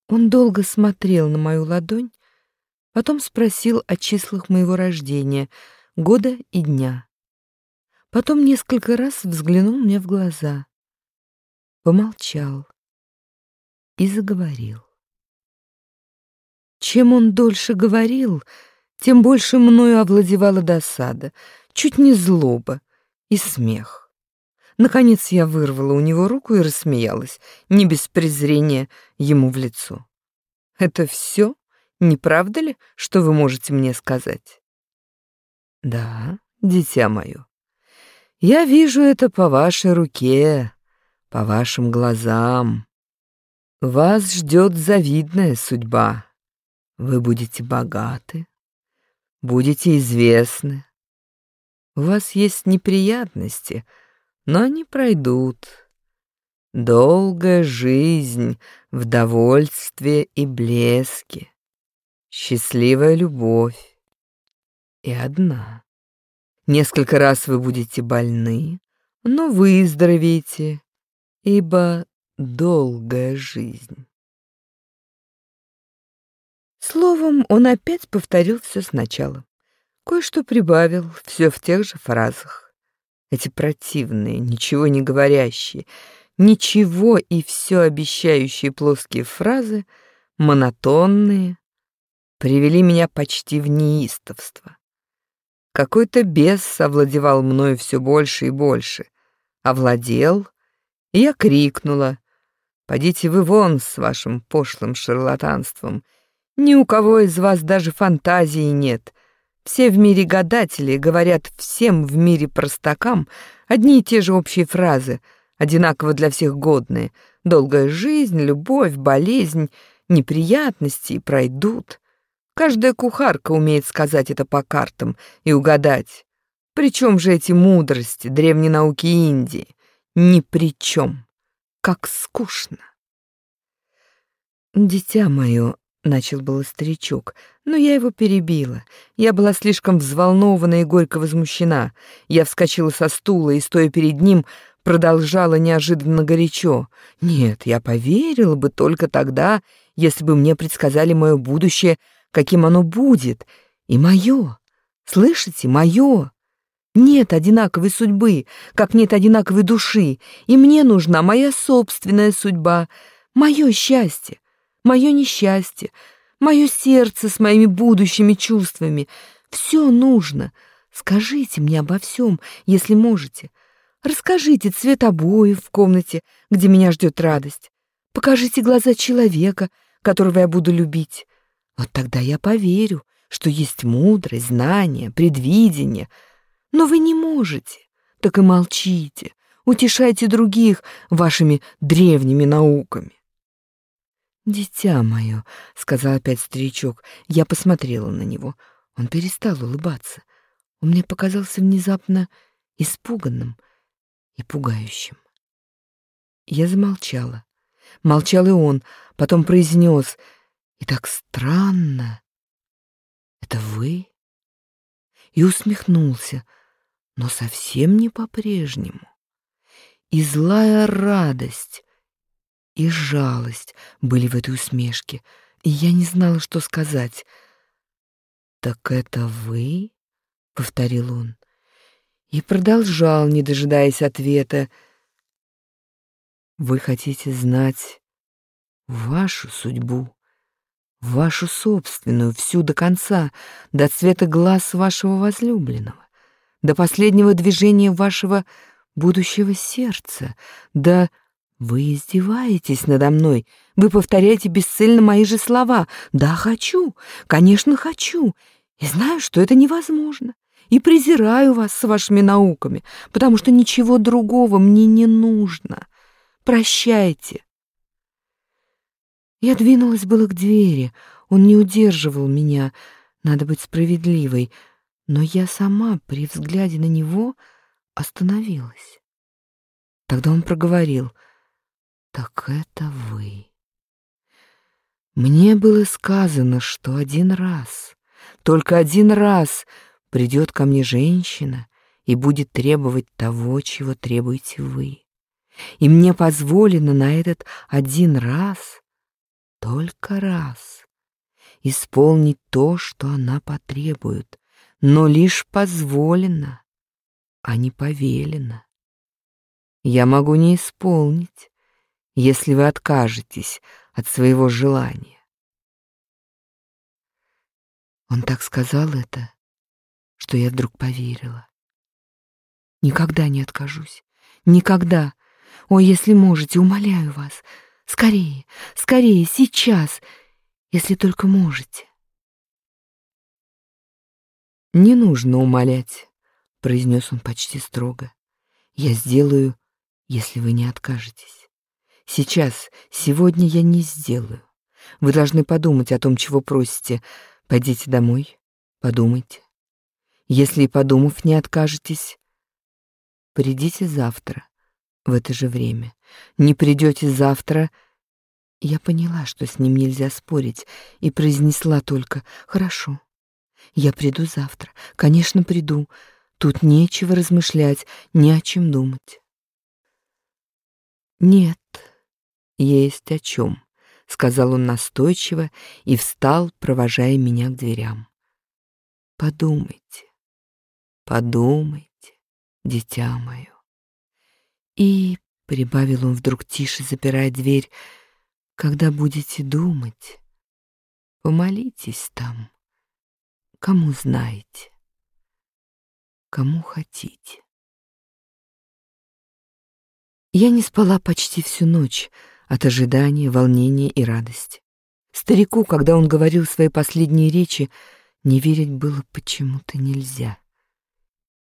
Он долго смотрел на мою ладонь, потом спросил о числах моего рождения, года и дня. Потом несколько раз взглянул мне в глаза, помолчал и заговорил. Чем он дольше говорил, тем больше мною овладевала досада, чуть не злоба и смех. Наконец я вырвала у него руку и рассмеялась, не без презрения ему в лицо. «Это все? Не правда ли, что вы можете мне сказать?» «Да, дитя мое. Я вижу это по вашей руке, по вашим глазам. Вас ждет завидная судьба. Вы будете богаты, будете известны. У вас есть неприятности, но они пройдут. Долгая жизнь в довольстве и блеске, счастливая любовь и одна. Несколько раз вы будете больны, но выздоровеете, ибо долгая жизнь. Словом, он опять повторил все сначала. Кое-что прибавил, все в тех же фразах. Эти противные, ничего не говорящие, ничего и все обещающие плоские фразы, монотонные, привели меня почти в неистовство. Какой-то бес овладевал мною все больше и больше. Овладел, и я крикнула. «Подите вы вон с вашим пошлым шарлатанством. Ни у кого из вас даже фантазии нет. Все в мире гадатели говорят всем в мире простакам одни и те же общие фразы, одинаково для всех годные. Долгая жизнь, любовь, болезнь, неприятности пройдут». Каждая кухарка умеет сказать это по картам и угадать. Причем же эти мудрости древней науки Индии? Ни при чем. Как скучно. «Дитя мое», — начал было старичок, но я его перебила. Я была слишком взволнована и горько возмущена. Я вскочила со стула и, стоя перед ним, продолжала неожиданно горячо. Нет, я поверила бы только тогда, если бы мне предсказали мое будущее каким оно будет, и мое. Слышите, мое. Нет одинаковой судьбы, как нет одинаковой души, и мне нужна моя собственная судьба, мое счастье, мое несчастье, мое сердце с моими будущими чувствами. Все нужно. Скажите мне обо всем, если можете. Расскажите цвет обоев в комнате, где меня ждет радость. Покажите глаза человека, которого я буду любить. Вот тогда я поверю, что есть мудрость, знание, предвидение. Но вы не можете, так и молчите, утешайте других вашими древними науками. «Дитя мое», — сказал опять старичок, я посмотрела на него. Он перестал улыбаться. Он мне показался внезапно испуганным и пугающим. Я замолчала. Молчал и он, потом произнес — и так странно. Это вы? И усмехнулся, но совсем не по-прежнему. И злая радость, и жалость были в этой усмешке, и я не знала, что сказать. «Так это вы?» — повторил он. И продолжал, не дожидаясь ответа. «Вы хотите знать вашу судьбу?» вашу собственную, всю до конца, до цвета глаз вашего возлюбленного, до последнего движения вашего будущего сердца, до... Вы издеваетесь надо мной, вы повторяете бесцельно мои же слова. Да, хочу, конечно, хочу, и знаю, что это невозможно, и презираю вас с вашими науками, потому что ничего другого мне не нужно. Прощайте, я двинулась было к двери. Он не удерживал меня. Надо быть справедливой. Но я сама при взгляде на него остановилась. Тогда он проговорил. «Так это вы». Мне было сказано, что один раз, только один раз придет ко мне женщина и будет требовать того, чего требуете вы. И мне позволено на этот один раз только раз исполнить то, что она потребует, но лишь позволено, а не повелено. Я могу не исполнить, если вы откажетесь от своего желания. Он так сказал это, что я вдруг поверила. Никогда не откажусь. Никогда. О, если можете, умоляю вас. Скорее, скорее, сейчас, если только можете. «Не нужно умолять», — произнес он почти строго. «Я сделаю, если вы не откажетесь. Сейчас, сегодня я не сделаю. Вы должны подумать о том, чего просите. Пойдите домой, подумайте. Если и подумав, не откажетесь, придите завтра в это же время. Не придете завтра... Я поняла, что с ним нельзя спорить, и произнесла только «Хорошо, я приду завтра, конечно, приду. Тут нечего размышлять, ни о чем думать». «Нет, есть о чем», — сказал он настойчиво и встал, провожая меня к дверям. «Подумайте, подумайте, дитя мое». И, — прибавил он вдруг тише, запирая дверь, — когда будете думать, помолитесь там, кому знаете, кому хотите. Я не спала почти всю ночь от ожидания, волнения и радости. Старику, когда он говорил свои последние речи, не верить было почему-то нельзя.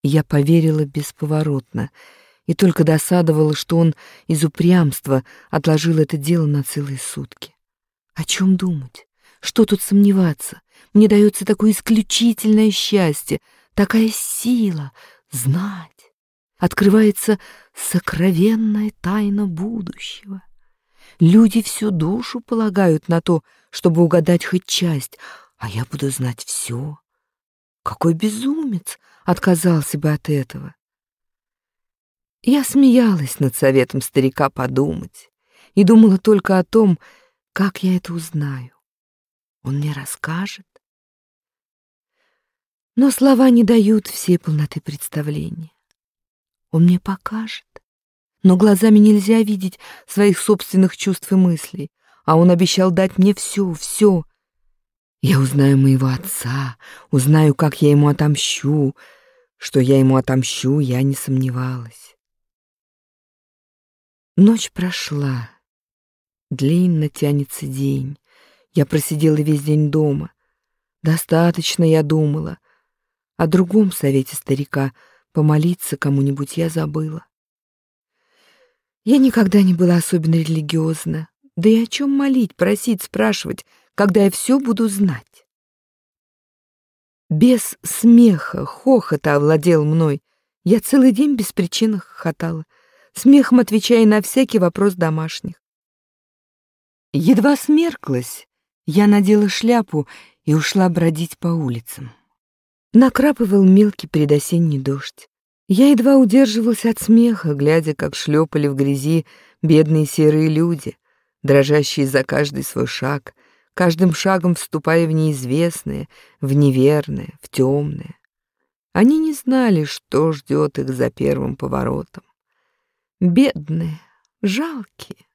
Я поверила бесповоротно — и только досадовала, что он из упрямства отложил это дело на целые сутки. О чем думать? Что тут сомневаться? Мне дается такое исключительное счастье, такая сила знать. Открывается сокровенная тайна будущего. Люди всю душу полагают на то, чтобы угадать хоть часть, а я буду знать все. Какой безумец отказался бы от этого? Я смеялась над советом старика подумать и думала только о том, как я это узнаю. Он мне расскажет. Но слова не дают всей полноты представления. Он мне покажет. Но глазами нельзя видеть своих собственных чувств и мыслей, а он обещал дать мне все, все. Я узнаю моего отца, узнаю, как я ему отомщу. Что я ему отомщу, я не сомневалась. Ночь прошла. Длинно тянется день. Я просидела весь день дома. Достаточно я думала. О другом совете старика помолиться кому-нибудь я забыла. Я никогда не была особенно религиозна. Да и о чем молить, просить, спрашивать, когда я все буду знать? Без смеха, хохота овладел мной. Я целый день без причины хохотала смехом отвечая на всякий вопрос домашних. Едва смерклась, я надела шляпу и ушла бродить по улицам. Накрапывал мелкий предосенний дождь. Я едва удерживалась от смеха, глядя, как шлепали в грязи бедные серые люди, дрожащие за каждый свой шаг, каждым шагом вступая в неизвестное, в неверное, в темное. Они не знали, что ждет их за первым поворотом. Бедные, жалкие.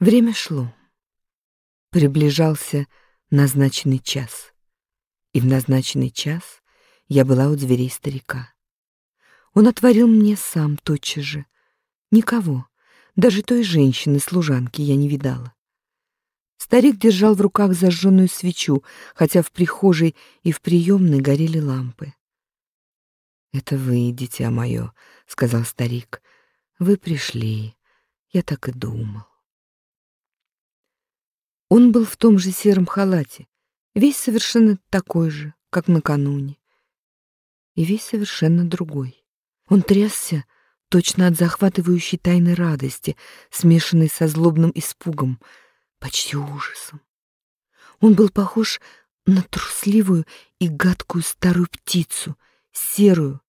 Время шло. Приближался назначенный час. И в назначенный час я была у дверей старика. Он отворил мне сам тотчас же. Никого, даже той женщины-служанки я не видала. Старик держал в руках зажженную свечу, хотя в прихожей и в приемной горели лампы. «Это вы, дитя мое», — сказал старик. «Вы пришли. Я так и думал». Он был в том же сером халате, весь совершенно такой же, как накануне, и весь совершенно другой. Он трясся, точно от захватывающей тайной радости, смешанной со злобным испугом, почти ужасом. Он был похож на трусливую и гадкую старую птицу, серую,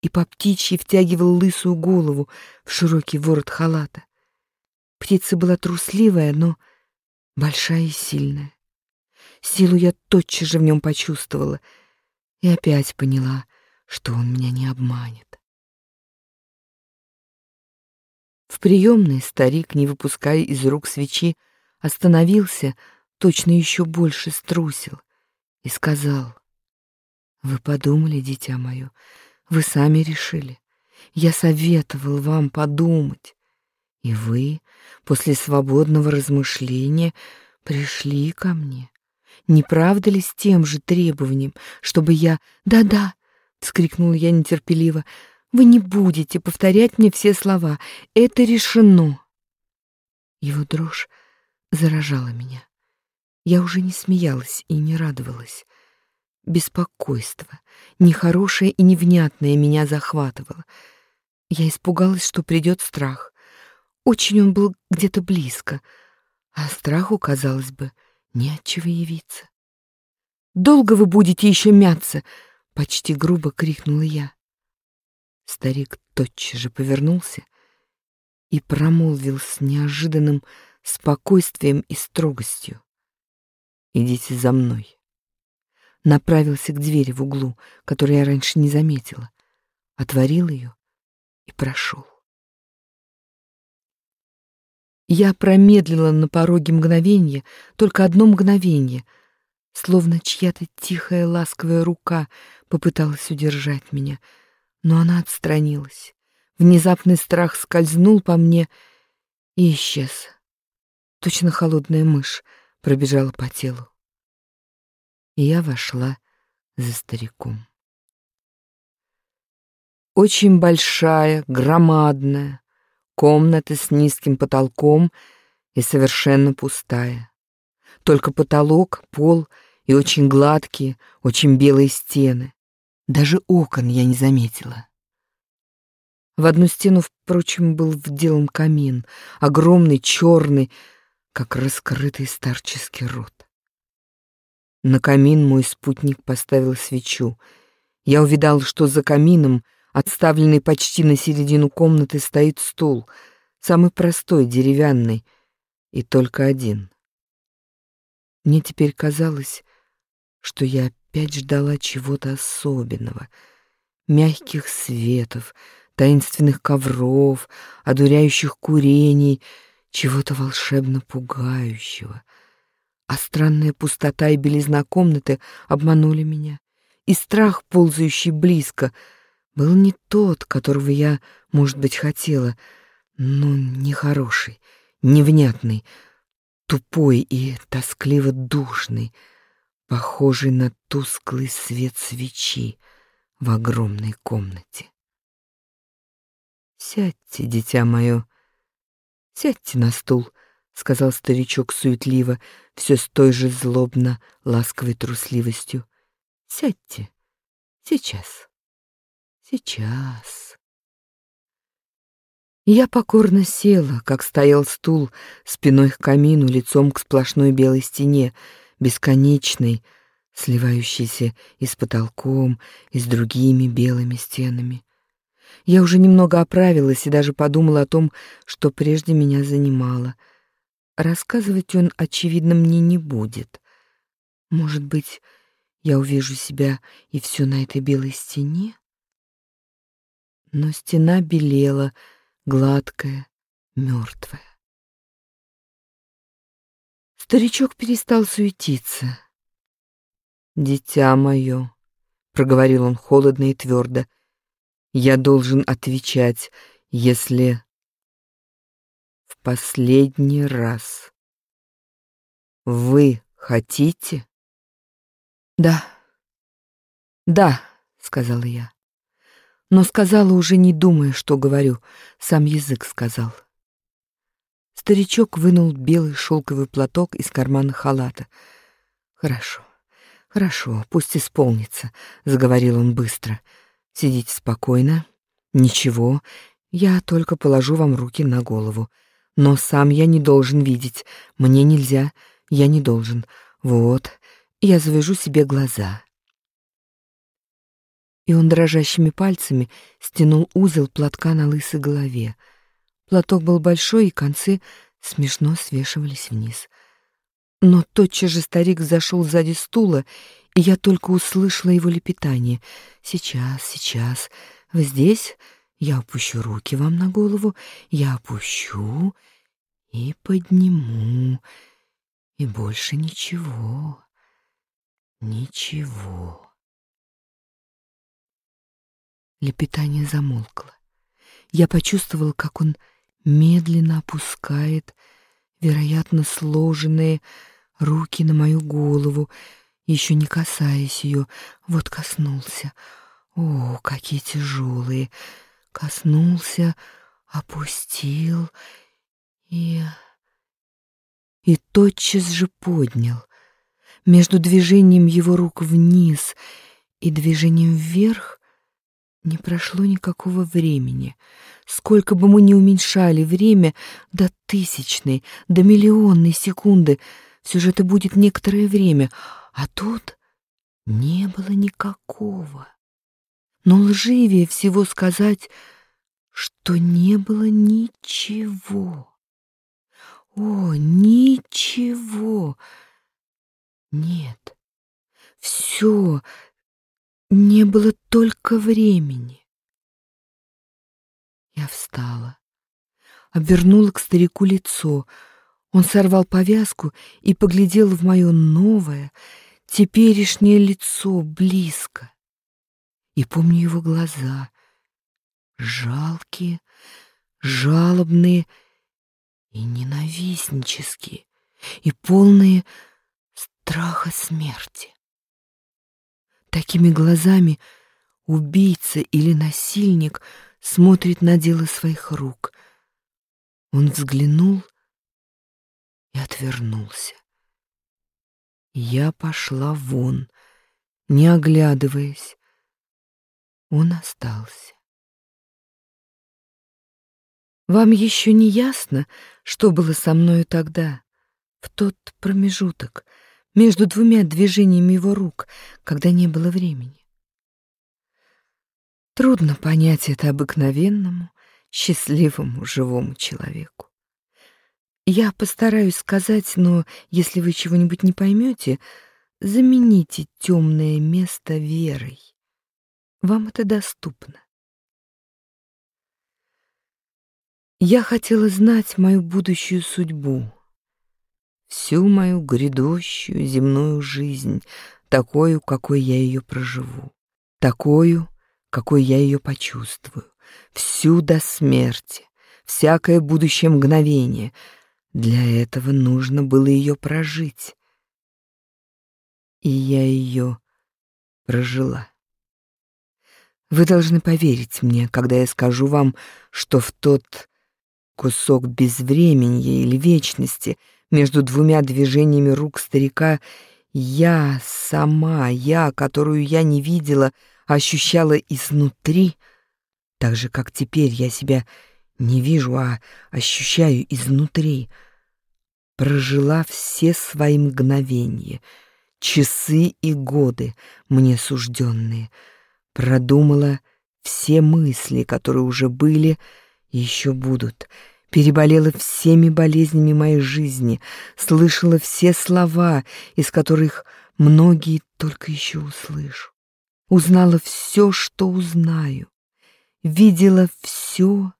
и по птичьи втягивал лысую голову в широкий ворот халата. Птица была трусливая, но большая и сильная. Силу я тотчас же в нем почувствовала и опять поняла, что он меня не обманет. В приемной старик, не выпуская из рук свечи, остановился, точно еще больше струсил, и сказал, «Вы подумали, дитя мое, вы сами решили. Я советовал вам подумать. И вы, после свободного размышления, пришли ко мне. Не правда ли с тем же требованием, чтобы я... Да-да, — вскрикнула я нетерпеливо, — вы не будете повторять мне все слова. Это решено. Его дрожь заражала меня. Я уже не смеялась и не радовалась. Беспокойство, нехорошее и невнятное меня захватывало. Я испугалась, что придет страх. Очень он был где-то близко, а страху, казалось бы, не от чего явиться. «Долго вы будете еще мяться?» — почти грубо крикнула я. Старик тотчас же повернулся и промолвил с неожиданным спокойствием и строгостью. «Идите за мной» направился к двери в углу, которую я раньше не заметила, отворил ее и прошел. Я промедлила на пороге мгновенье, только одно мгновенье, словно чья-то тихая ласковая рука попыталась удержать меня, но она отстранилась. Внезапный страх скользнул по мне и исчез. Точно холодная мышь пробежала по телу и я вошла за стариком. Очень большая, громадная, комната с низким потолком и совершенно пустая. Только потолок, пол и очень гладкие, очень белые стены. Даже окон я не заметила. В одну стену, впрочем, был вделан камин, огромный, черный, как раскрытый старческий рот. На камин мой спутник поставил свечу. Я увидал, что за камином, отставленный почти на середину комнаты, стоит стул, самый простой, деревянный, и только один. Мне теперь казалось, что я опять ждала чего-то особенного, мягких светов, таинственных ковров, одуряющих курений, чего-то волшебно пугающего — а странная пустота и белизна комнаты обманули меня. И страх, ползающий близко, был не тот, которого я, может быть, хотела, но нехороший, невнятный, тупой и тоскливо душный, похожий на тусклый свет свечи в огромной комнате. «Сядьте, дитя мое, сядьте на стул», — сказал старичок суетливо, все с той же злобно ласковой трусливостью. «Сядьте. Сейчас. Сейчас». Я покорно села, как стоял стул, спиной к камину, лицом к сплошной белой стене, бесконечной, сливающейся и с потолком, и с другими белыми стенами. Я уже немного оправилась и даже подумала о том, что прежде меня занимало — Рассказывать он, очевидно, мне не будет. Может быть, я увижу себя и все на этой белой стене? Но стена белела, гладкая, мертвая. Старичок перестал суетиться. «Дитя мое», — проговорил он холодно и твердо, — «я должен отвечать, если последний раз. Вы хотите? Да. Да, сказала я. Но сказала уже не думая, что говорю, сам язык сказал. Старичок вынул белый шелковый платок из кармана халата. Хорошо. Хорошо, пусть исполнится, заговорил он быстро. Сидите спокойно. Ничего, я только положу вам руки на голову. Но сам я не должен видеть. Мне нельзя, я не должен. Вот, я завяжу себе глаза. И он дрожащими пальцами стянул узел платка на лысой голове. Платок был большой, и концы смешно свешивались вниз. Но тотчас же старик зашел сзади стула, и я только услышала его лепетание. «Сейчас, сейчас, вы здесь? Я опущу руки вам на голову, я опущу и подниму, и больше ничего, ничего». Лепетание замолкло. Я почувствовал, как он медленно опускает, вероятно, сложенные руки на мою голову, еще не касаясь ее, вот коснулся. О, какие тяжелые! Коснулся, опустил и... И тотчас же поднял. Между движением его рук вниз и движением вверх не прошло никакого времени. Сколько бы мы ни уменьшали время до тысячной, до миллионной секунды, все же это будет некоторое время, а тут не было никакого. Но лживее всего сказать, что не было ничего. О, ничего! Нет, все не было только времени. Я встала, обернула к старику лицо. Он сорвал повязку и поглядел в мое новое, теперешнее лицо близко. И помню его глаза, жалкие, жалобные и ненавистнические, и полные страха смерти. Такими глазами убийца или насильник смотрит на дело своих рук. Он взглянул и отвернулся. Я пошла вон, не оглядываясь. Он остался. Вам еще не ясно, что было со мною тогда, в тот промежуток — между двумя движениями его рук, когда не было времени. Трудно понять это обыкновенному, счастливому, живому человеку. Я постараюсь сказать, но если вы чего-нибудь не поймете, замените темное место верой. Вам это доступно. Я хотела знать мою будущую судьбу, всю мою грядущую земную жизнь, такую, какой я ее проживу, такую, какой я ее почувствую, всю до смерти, всякое будущее мгновение. Для этого нужно было ее прожить. И я ее прожила. Вы должны поверить мне, когда я скажу вам, что в тот кусок безвременья или вечности — между двумя движениями рук старика я сама, я, которую я не видела, ощущала изнутри, так же, как теперь я себя не вижу, а ощущаю изнутри, прожила все свои мгновения, часы и годы мне сужденные, продумала все мысли, которые уже были и еще будут — переболела всеми болезнями моей жизни, слышала все слова, из которых многие только еще услышу. Узнала все, что узнаю, видела все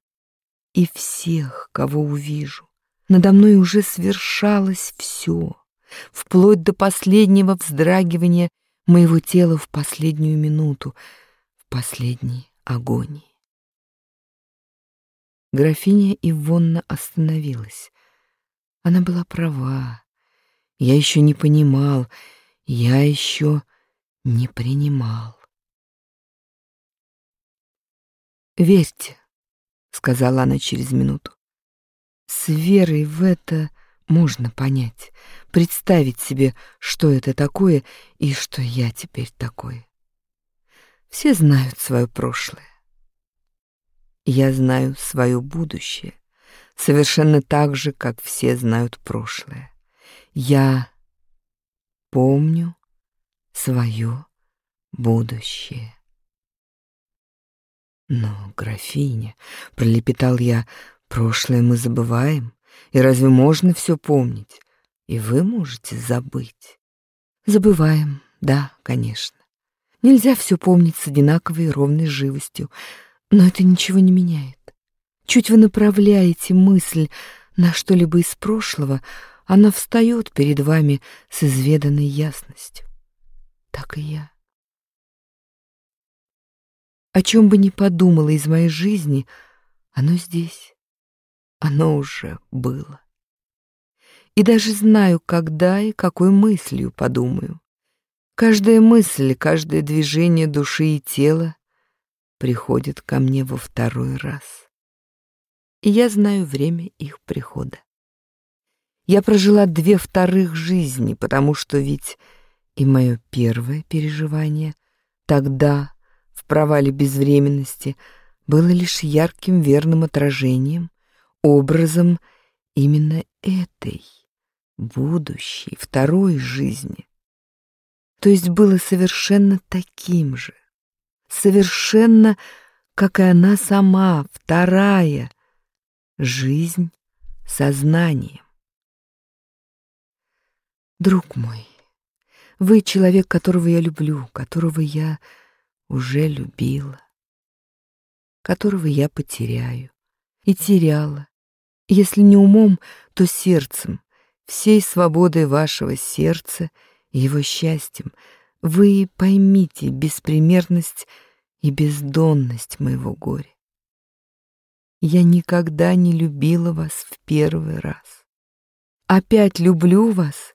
и всех, кого увижу. Надо мной уже свершалось все, вплоть до последнего вздрагивания моего тела в последнюю минуту, в последней агонии. Графиня Ивонна остановилась. Она была права. Я еще не понимал, я еще не принимал. «Верьте», — сказала она через минуту. «С верой в это можно понять, представить себе, что это такое и что я теперь такой. Все знают свое прошлое. Я знаю свое будущее, совершенно так же, как все знают прошлое. Я помню свое будущее. Но, графиня, пролепетал я, прошлое мы забываем, и разве можно все помнить? И вы можете забыть. Забываем, да, конечно. Нельзя все помнить с одинаковой ровной живостью, но это ничего не меняет. Чуть вы направляете мысль на что-либо из прошлого, она встает перед вами с изведанной ясностью. Так и я. О чем бы ни подумала из моей жизни, оно здесь. Оно уже было. И даже знаю, когда и какой мыслью подумаю. Каждая мысль, каждое движение души и тела приходит ко мне во второй раз. И я знаю время их прихода. Я прожила две вторых жизни, потому что ведь и мое первое переживание тогда, в провале безвременности, было лишь ярким верным отражением, образом именно этой, будущей, второй жизни то есть было совершенно таким же, совершенно, как и она сама, вторая жизнь сознанием. Друг мой, вы человек, которого я люблю, которого я уже любила, которого я потеряю и теряла, если не умом, то сердцем, всей свободой вашего сердца — его счастьем, вы поймите беспримерность и бездонность моего горя. Я никогда не любила вас в первый раз. Опять люблю вас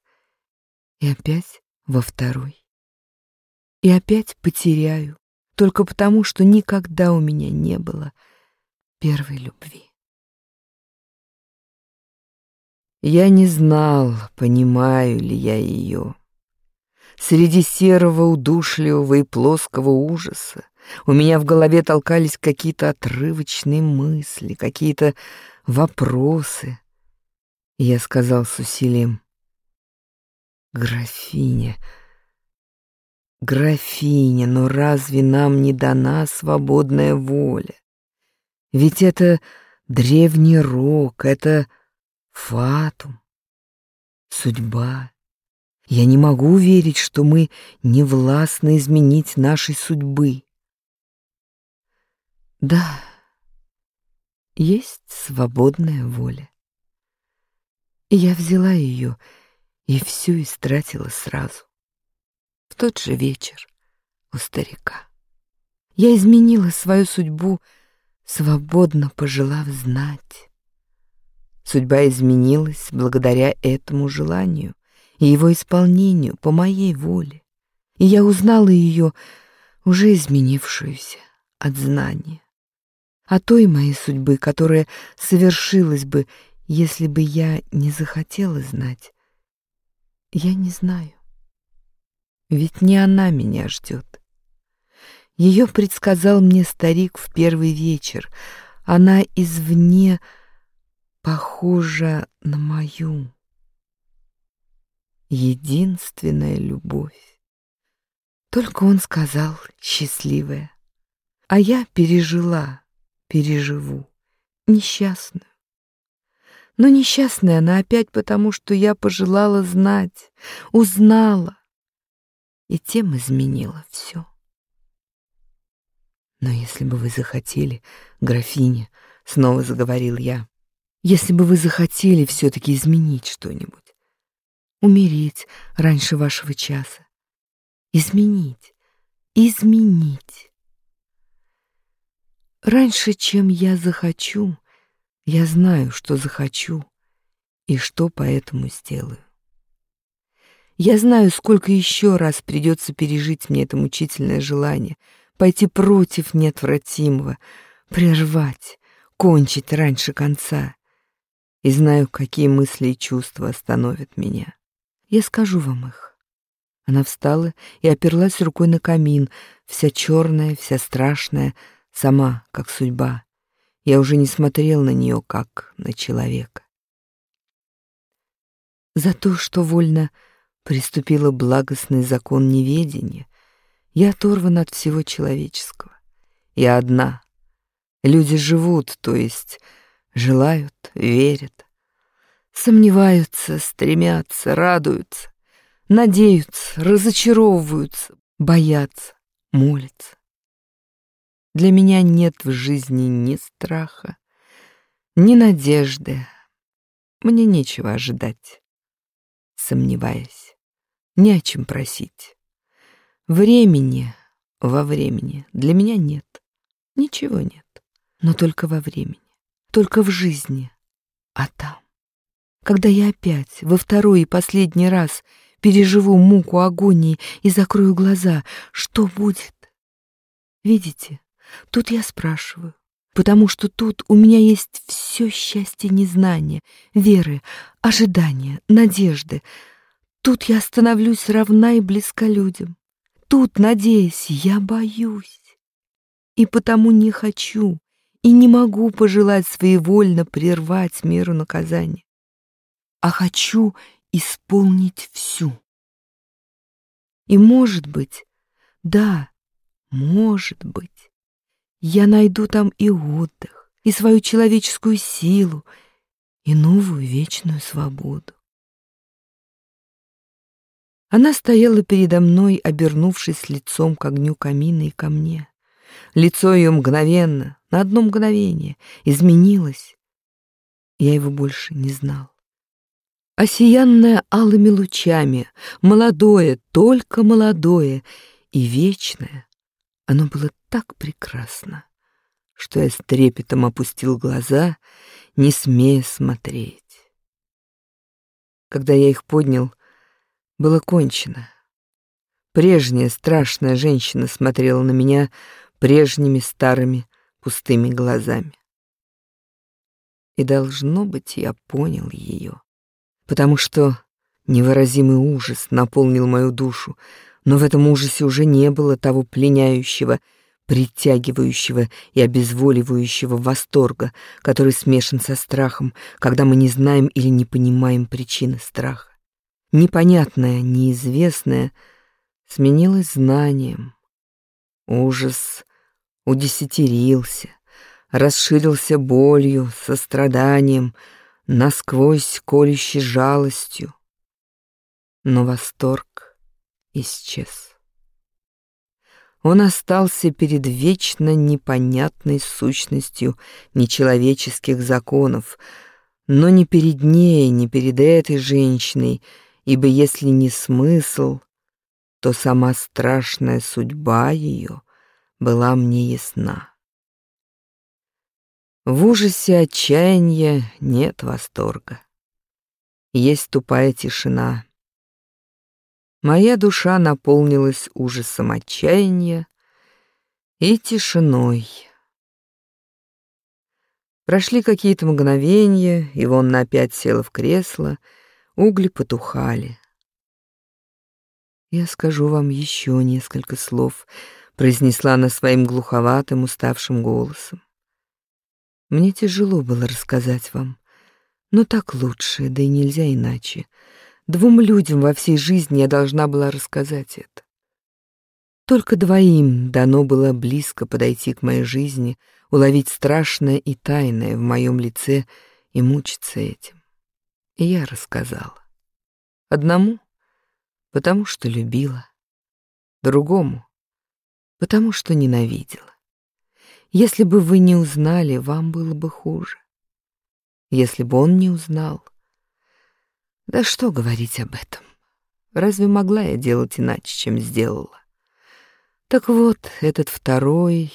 и опять во второй. И опять потеряю, только потому, что никогда у меня не было первой любви. Я не знал, понимаю ли я ее. Среди серого, удушливого и плоского ужаса у меня в голове толкались какие-то отрывочные мысли, какие-то вопросы. Я сказал с усилием, «Графиня, графиня, но разве нам не дана свободная воля? Ведь это древний рок, это фатум, судьба». Я не могу верить, что мы не властны изменить нашей судьбы. Да, есть свободная воля. Я взяла ее и всю истратила сразу. В тот же вечер у старика. Я изменила свою судьбу, свободно пожелав знать. Судьба изменилась благодаря этому желанию и его исполнению по моей воле. И я узнала ее, уже изменившуюся от знания. О той моей судьбы, которая совершилась бы, если бы я не захотела знать, я не знаю. Ведь не она меня ждет. Ее предсказал мне старик в первый вечер. Она извне похожа на мою единственная любовь. Только он сказал «счастливая», а я пережила, переживу, несчастную. Но несчастная она опять потому, что я пожелала знать, узнала, и тем изменила все. Но если бы вы захотели, графиня, снова заговорил я, если бы вы захотели все-таки изменить что-нибудь, умереть раньше вашего часа. Изменить, изменить. Раньше, чем я захочу, я знаю, что захочу и что поэтому сделаю. Я знаю, сколько еще раз придется пережить мне это мучительное желание, пойти против неотвратимого, прервать, кончить раньше конца. И знаю, какие мысли и чувства остановят меня. Я скажу вам их. Она встала и оперлась рукой на камин, вся черная, вся страшная, сама, как судьба. Я уже не смотрел на нее, как на человека. За то, что вольно приступила благостный закон неведения, я оторван от всего человеческого. Я одна. Люди живут, то есть желают, верят, Сомневаются, стремятся, радуются, надеются, разочаровываются, боятся, молятся. Для меня нет в жизни ни страха, ни надежды. Мне нечего ожидать, сомневаясь, не о чем просить. Времени во времени для меня нет, ничего нет, но только во времени, только в жизни, а там когда я опять во второй и последний раз переживу муку агонии и закрою глаза, что будет? Видите, тут я спрашиваю, потому что тут у меня есть все счастье незнания, веры, ожидания, надежды. Тут я становлюсь равна и близка людям. Тут, надеясь, я боюсь. И потому не хочу и не могу пожелать своевольно прервать меру наказания а хочу исполнить всю. И может быть, да, может быть, я найду там и отдых, и свою человеческую силу, и новую вечную свободу. Она стояла передо мной, обернувшись лицом к огню камина и ко мне. Лицо ее мгновенно, на одно мгновение, изменилось. Я его больше не знал осиянное алыми лучами, молодое, только молодое и вечное. Оно было так прекрасно, что я с трепетом опустил глаза, не смея смотреть. Когда я их поднял, было кончено. Прежняя страшная женщина смотрела на меня прежними старыми пустыми глазами. И, должно быть, я понял ее потому что невыразимый ужас наполнил мою душу, но в этом ужасе уже не было того пленяющего, притягивающего и обезволивающего восторга, который смешан со страхом, когда мы не знаем или не понимаем причины страха. Непонятное, неизвестное сменилось знанием. Ужас удесятерился, расширился болью, состраданием, насквозь колющей жалостью, но восторг исчез. Он остался перед вечно непонятной сущностью нечеловеческих законов, но не перед ней, не перед этой женщиной, ибо если не смысл, то сама страшная судьба ее была мне ясна. В ужасе отчаяния нет восторга. Есть тупая тишина. Моя душа наполнилась ужасом отчаяния и тишиной. Прошли какие-то мгновения, и вон опять села в кресло, угли потухали. «Я скажу вам еще несколько слов», — произнесла она своим глуховатым, уставшим голосом. Мне тяжело было рассказать вам, но так лучше, да и нельзя иначе. Двум людям во всей жизни я должна была рассказать это. Только двоим дано было близко подойти к моей жизни, уловить страшное и тайное в моем лице и мучиться этим. И я рассказала. Одному, потому что любила, другому, потому что ненавидела. Если бы вы не узнали, вам было бы хуже. Если бы он не узнал... Да что говорить об этом? Разве могла я делать иначе, чем сделала? Так вот, этот второй,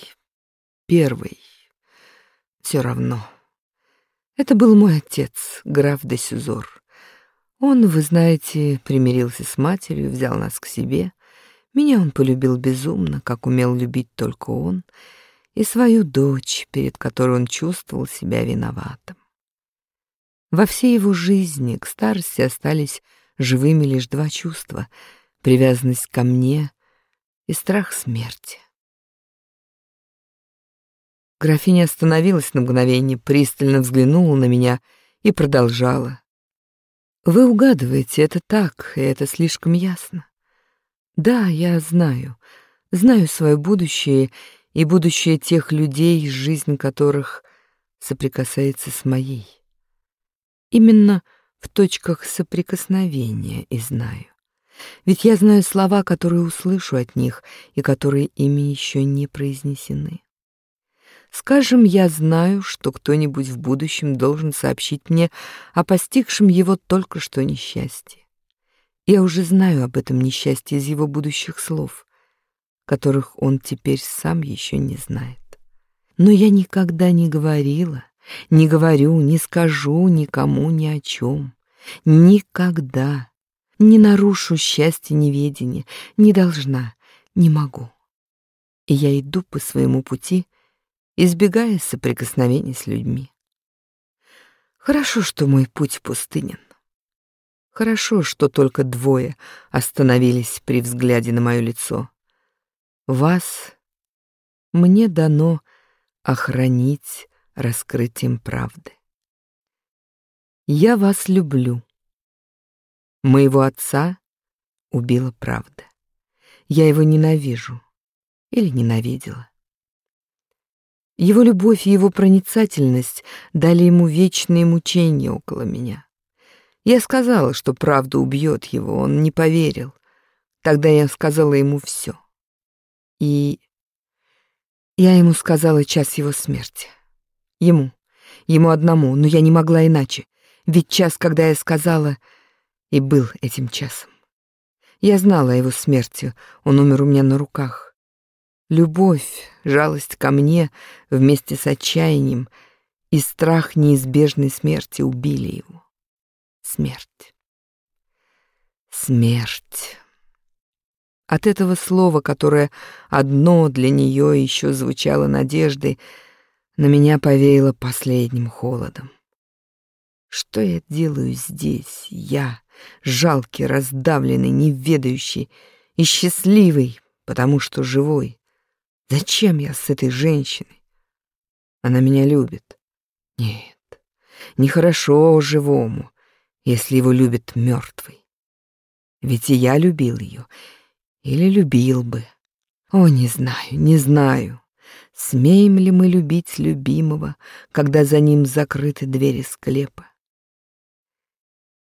первый, все равно. Это был мой отец, граф де Сюзор. Он, вы знаете, примирился с матерью, взял нас к себе. Меня он полюбил безумно, как умел любить только он — и свою дочь, перед которой он чувствовал себя виноватым. Во всей его жизни к старости остались живыми лишь два чувства — привязанность ко мне и страх смерти. Графиня остановилась на мгновение, пристально взглянула на меня и продолжала. «Вы угадываете, это так, и это слишком ясно. Да, я знаю, знаю свое будущее и будущее тех людей, жизнь которых соприкасается с моей. Именно в точках соприкосновения и знаю. Ведь я знаю слова, которые услышу от них и которые ими еще не произнесены. Скажем, я знаю, что кто-нибудь в будущем должен сообщить мне о постигшем его только что несчастье. Я уже знаю об этом несчастье из его будущих слов, которых он теперь сам еще не знает. Но я никогда не говорила, не говорю, не скажу никому ни о чем. Никогда не нарушу счастье неведения, не должна, не могу. И я иду по своему пути, избегая соприкосновений с людьми. Хорошо, что мой путь пустынен. Хорошо, что только двое остановились при взгляде на мое лицо. Вас мне дано охранить раскрытием правды. Я вас люблю. Моего отца убила правда. Я его ненавижу или ненавидела. Его любовь и его проницательность дали ему вечные мучения около меня. Я сказала, что правда убьет его, он не поверил. Тогда я сказала ему все. И я ему сказала час его смерти. Ему, ему одному, но я не могла иначе. Ведь час, когда я сказала, и был этим часом. Я знала о его смерти, он умер у меня на руках. Любовь, жалость ко мне вместе с отчаянием и страх неизбежной смерти убили его. Смерть. Смерть. От этого слова, которое одно для нее еще звучало надеждой, на меня повеяло последним холодом. Что я делаю здесь, я, жалкий, раздавленный, неведающий и счастливый, потому что живой? Зачем я с этой женщиной? Она меня любит. Нет, нехорошо живому, если его любит мертвый. Ведь и я любил ее, или любил бы. О, не знаю, не знаю. Смеем ли мы любить любимого, когда за ним закрыты двери склепа?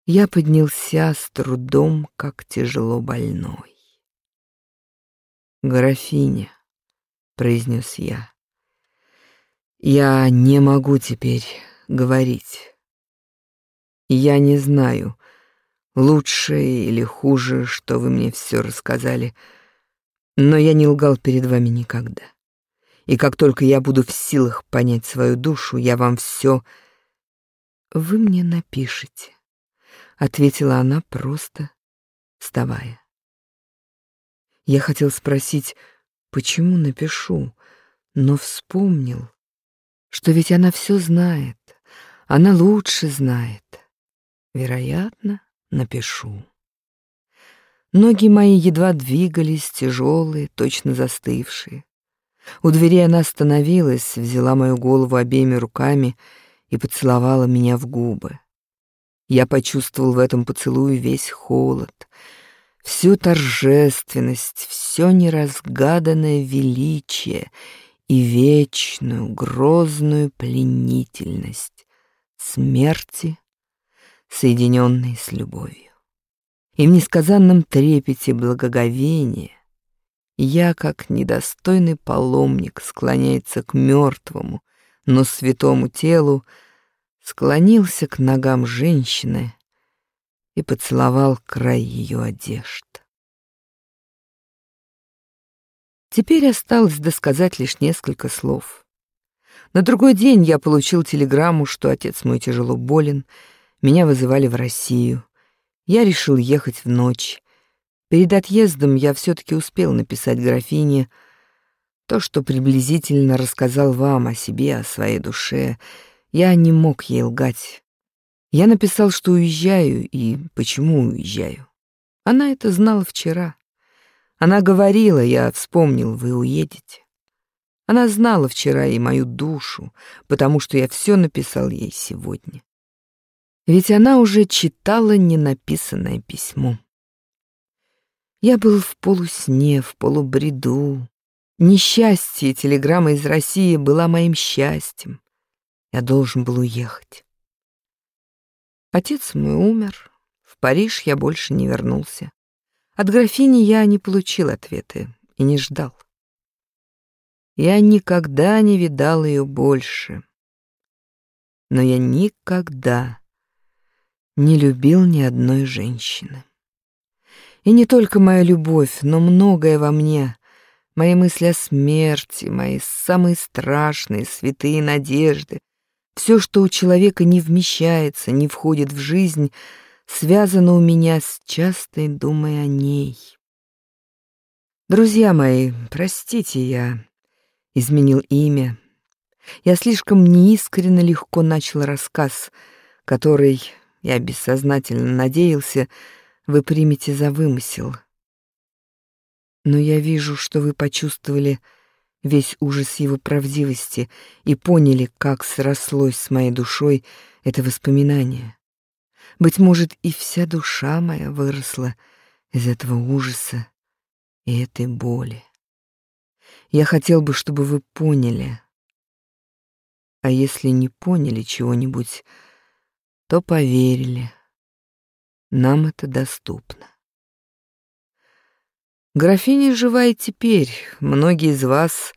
Я поднялся с трудом, как тяжело больной. «Графиня», — произнес я, — «я не могу теперь говорить. Я не знаю, лучше или хуже, что вы мне все рассказали, но я не лгал перед вами никогда и как только я буду в силах понять свою душу, я вам все... Вы мне напишите, — ответила она просто, вставая. Я хотел спросить, почему напишу, но вспомнил, что ведь она все знает, она лучше знает. Вероятно, напишу. Ноги мои едва двигались, тяжелые, точно застывшие. У двери она остановилась, взяла мою голову обеими руками и поцеловала меня в губы. Я почувствовал в этом поцелуе весь холод, всю торжественность, все неразгаданное величие и вечную, грозную пленительность смерти, соединенной с любовью. И в несказанном трепете благоговения я, как недостойный паломник, склоняется к мертвому, но святому телу, склонился к ногам женщины и поцеловал край ее одежд. Теперь осталось досказать лишь несколько слов. На другой день я получил телеграмму, что отец мой тяжело болен, меня вызывали в Россию. Я решил ехать в ночь. Перед отъездом я все-таки успел написать графине то, что приблизительно рассказал вам о себе, о своей душе. Я не мог ей лгать. Я написал, что уезжаю и почему уезжаю. Она это знала вчера. Она говорила, я вспомнил, вы уедете. Она знала вчера и мою душу, потому что я все написал ей сегодня. Ведь она уже читала ненаписанное письмо. Я был в полусне, в полубреду. Несчастье телеграмма из России была моим счастьем. Я должен был уехать. Отец мой умер, в Париж я больше не вернулся. От графини я не получил ответы и не ждал. Я никогда не видал ее больше. Но я никогда не любил ни одной женщины. И не только моя любовь, но многое во мне, мои мысли о смерти, мои самые страшные, святые надежды, все, что у человека не вмещается, не входит в жизнь, связано у меня с частой думой о ней. Друзья мои, простите, я изменил имя. Я слишком неискренно легко начал рассказ, который, я бессознательно надеялся, вы примете за вымысел. Но я вижу, что вы почувствовали весь ужас его правдивости и поняли, как срослось с моей душой это воспоминание. Быть может, и вся душа моя выросла из этого ужаса и этой боли. Я хотел бы, чтобы вы поняли. А если не поняли чего-нибудь, то поверили. Нам это доступно. Графиня жива и теперь. Многие из вас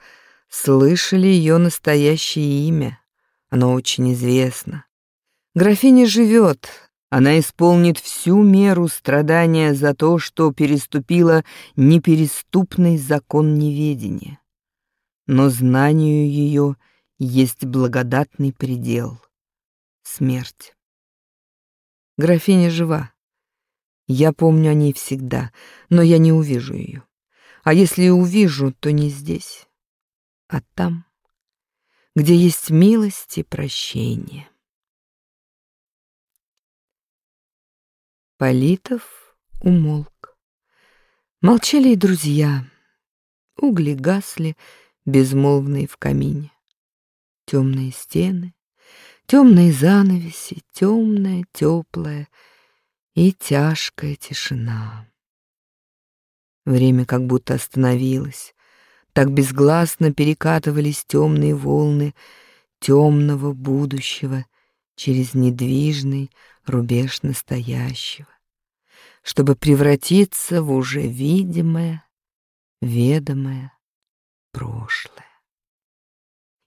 слышали ее настоящее имя. Оно очень известно. Графиня живет. Она исполнит всю меру страдания за то, что переступила непереступный закон неведения. Но знанию ее есть благодатный предел — смерть. Графиня жива. Я помню о ней всегда, но я не увижу ее. А если и увижу, то не здесь, а там, где есть милость и прощение. Политов умолк. Молчали и друзья. Угли гасли, безмолвные в камине. Темные стены, темные занавеси, темная, теплая, и тяжкая тишина. Время как будто остановилось. Так безгласно перекатывались темные волны темного будущего через недвижный рубеж настоящего, чтобы превратиться в уже видимое, ведомое прошлое.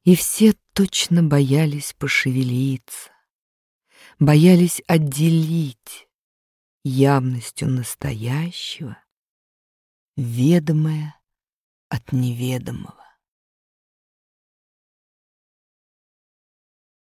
И все точно боялись пошевелиться, боялись отделить явностью настоящего, ведомое от неведомого.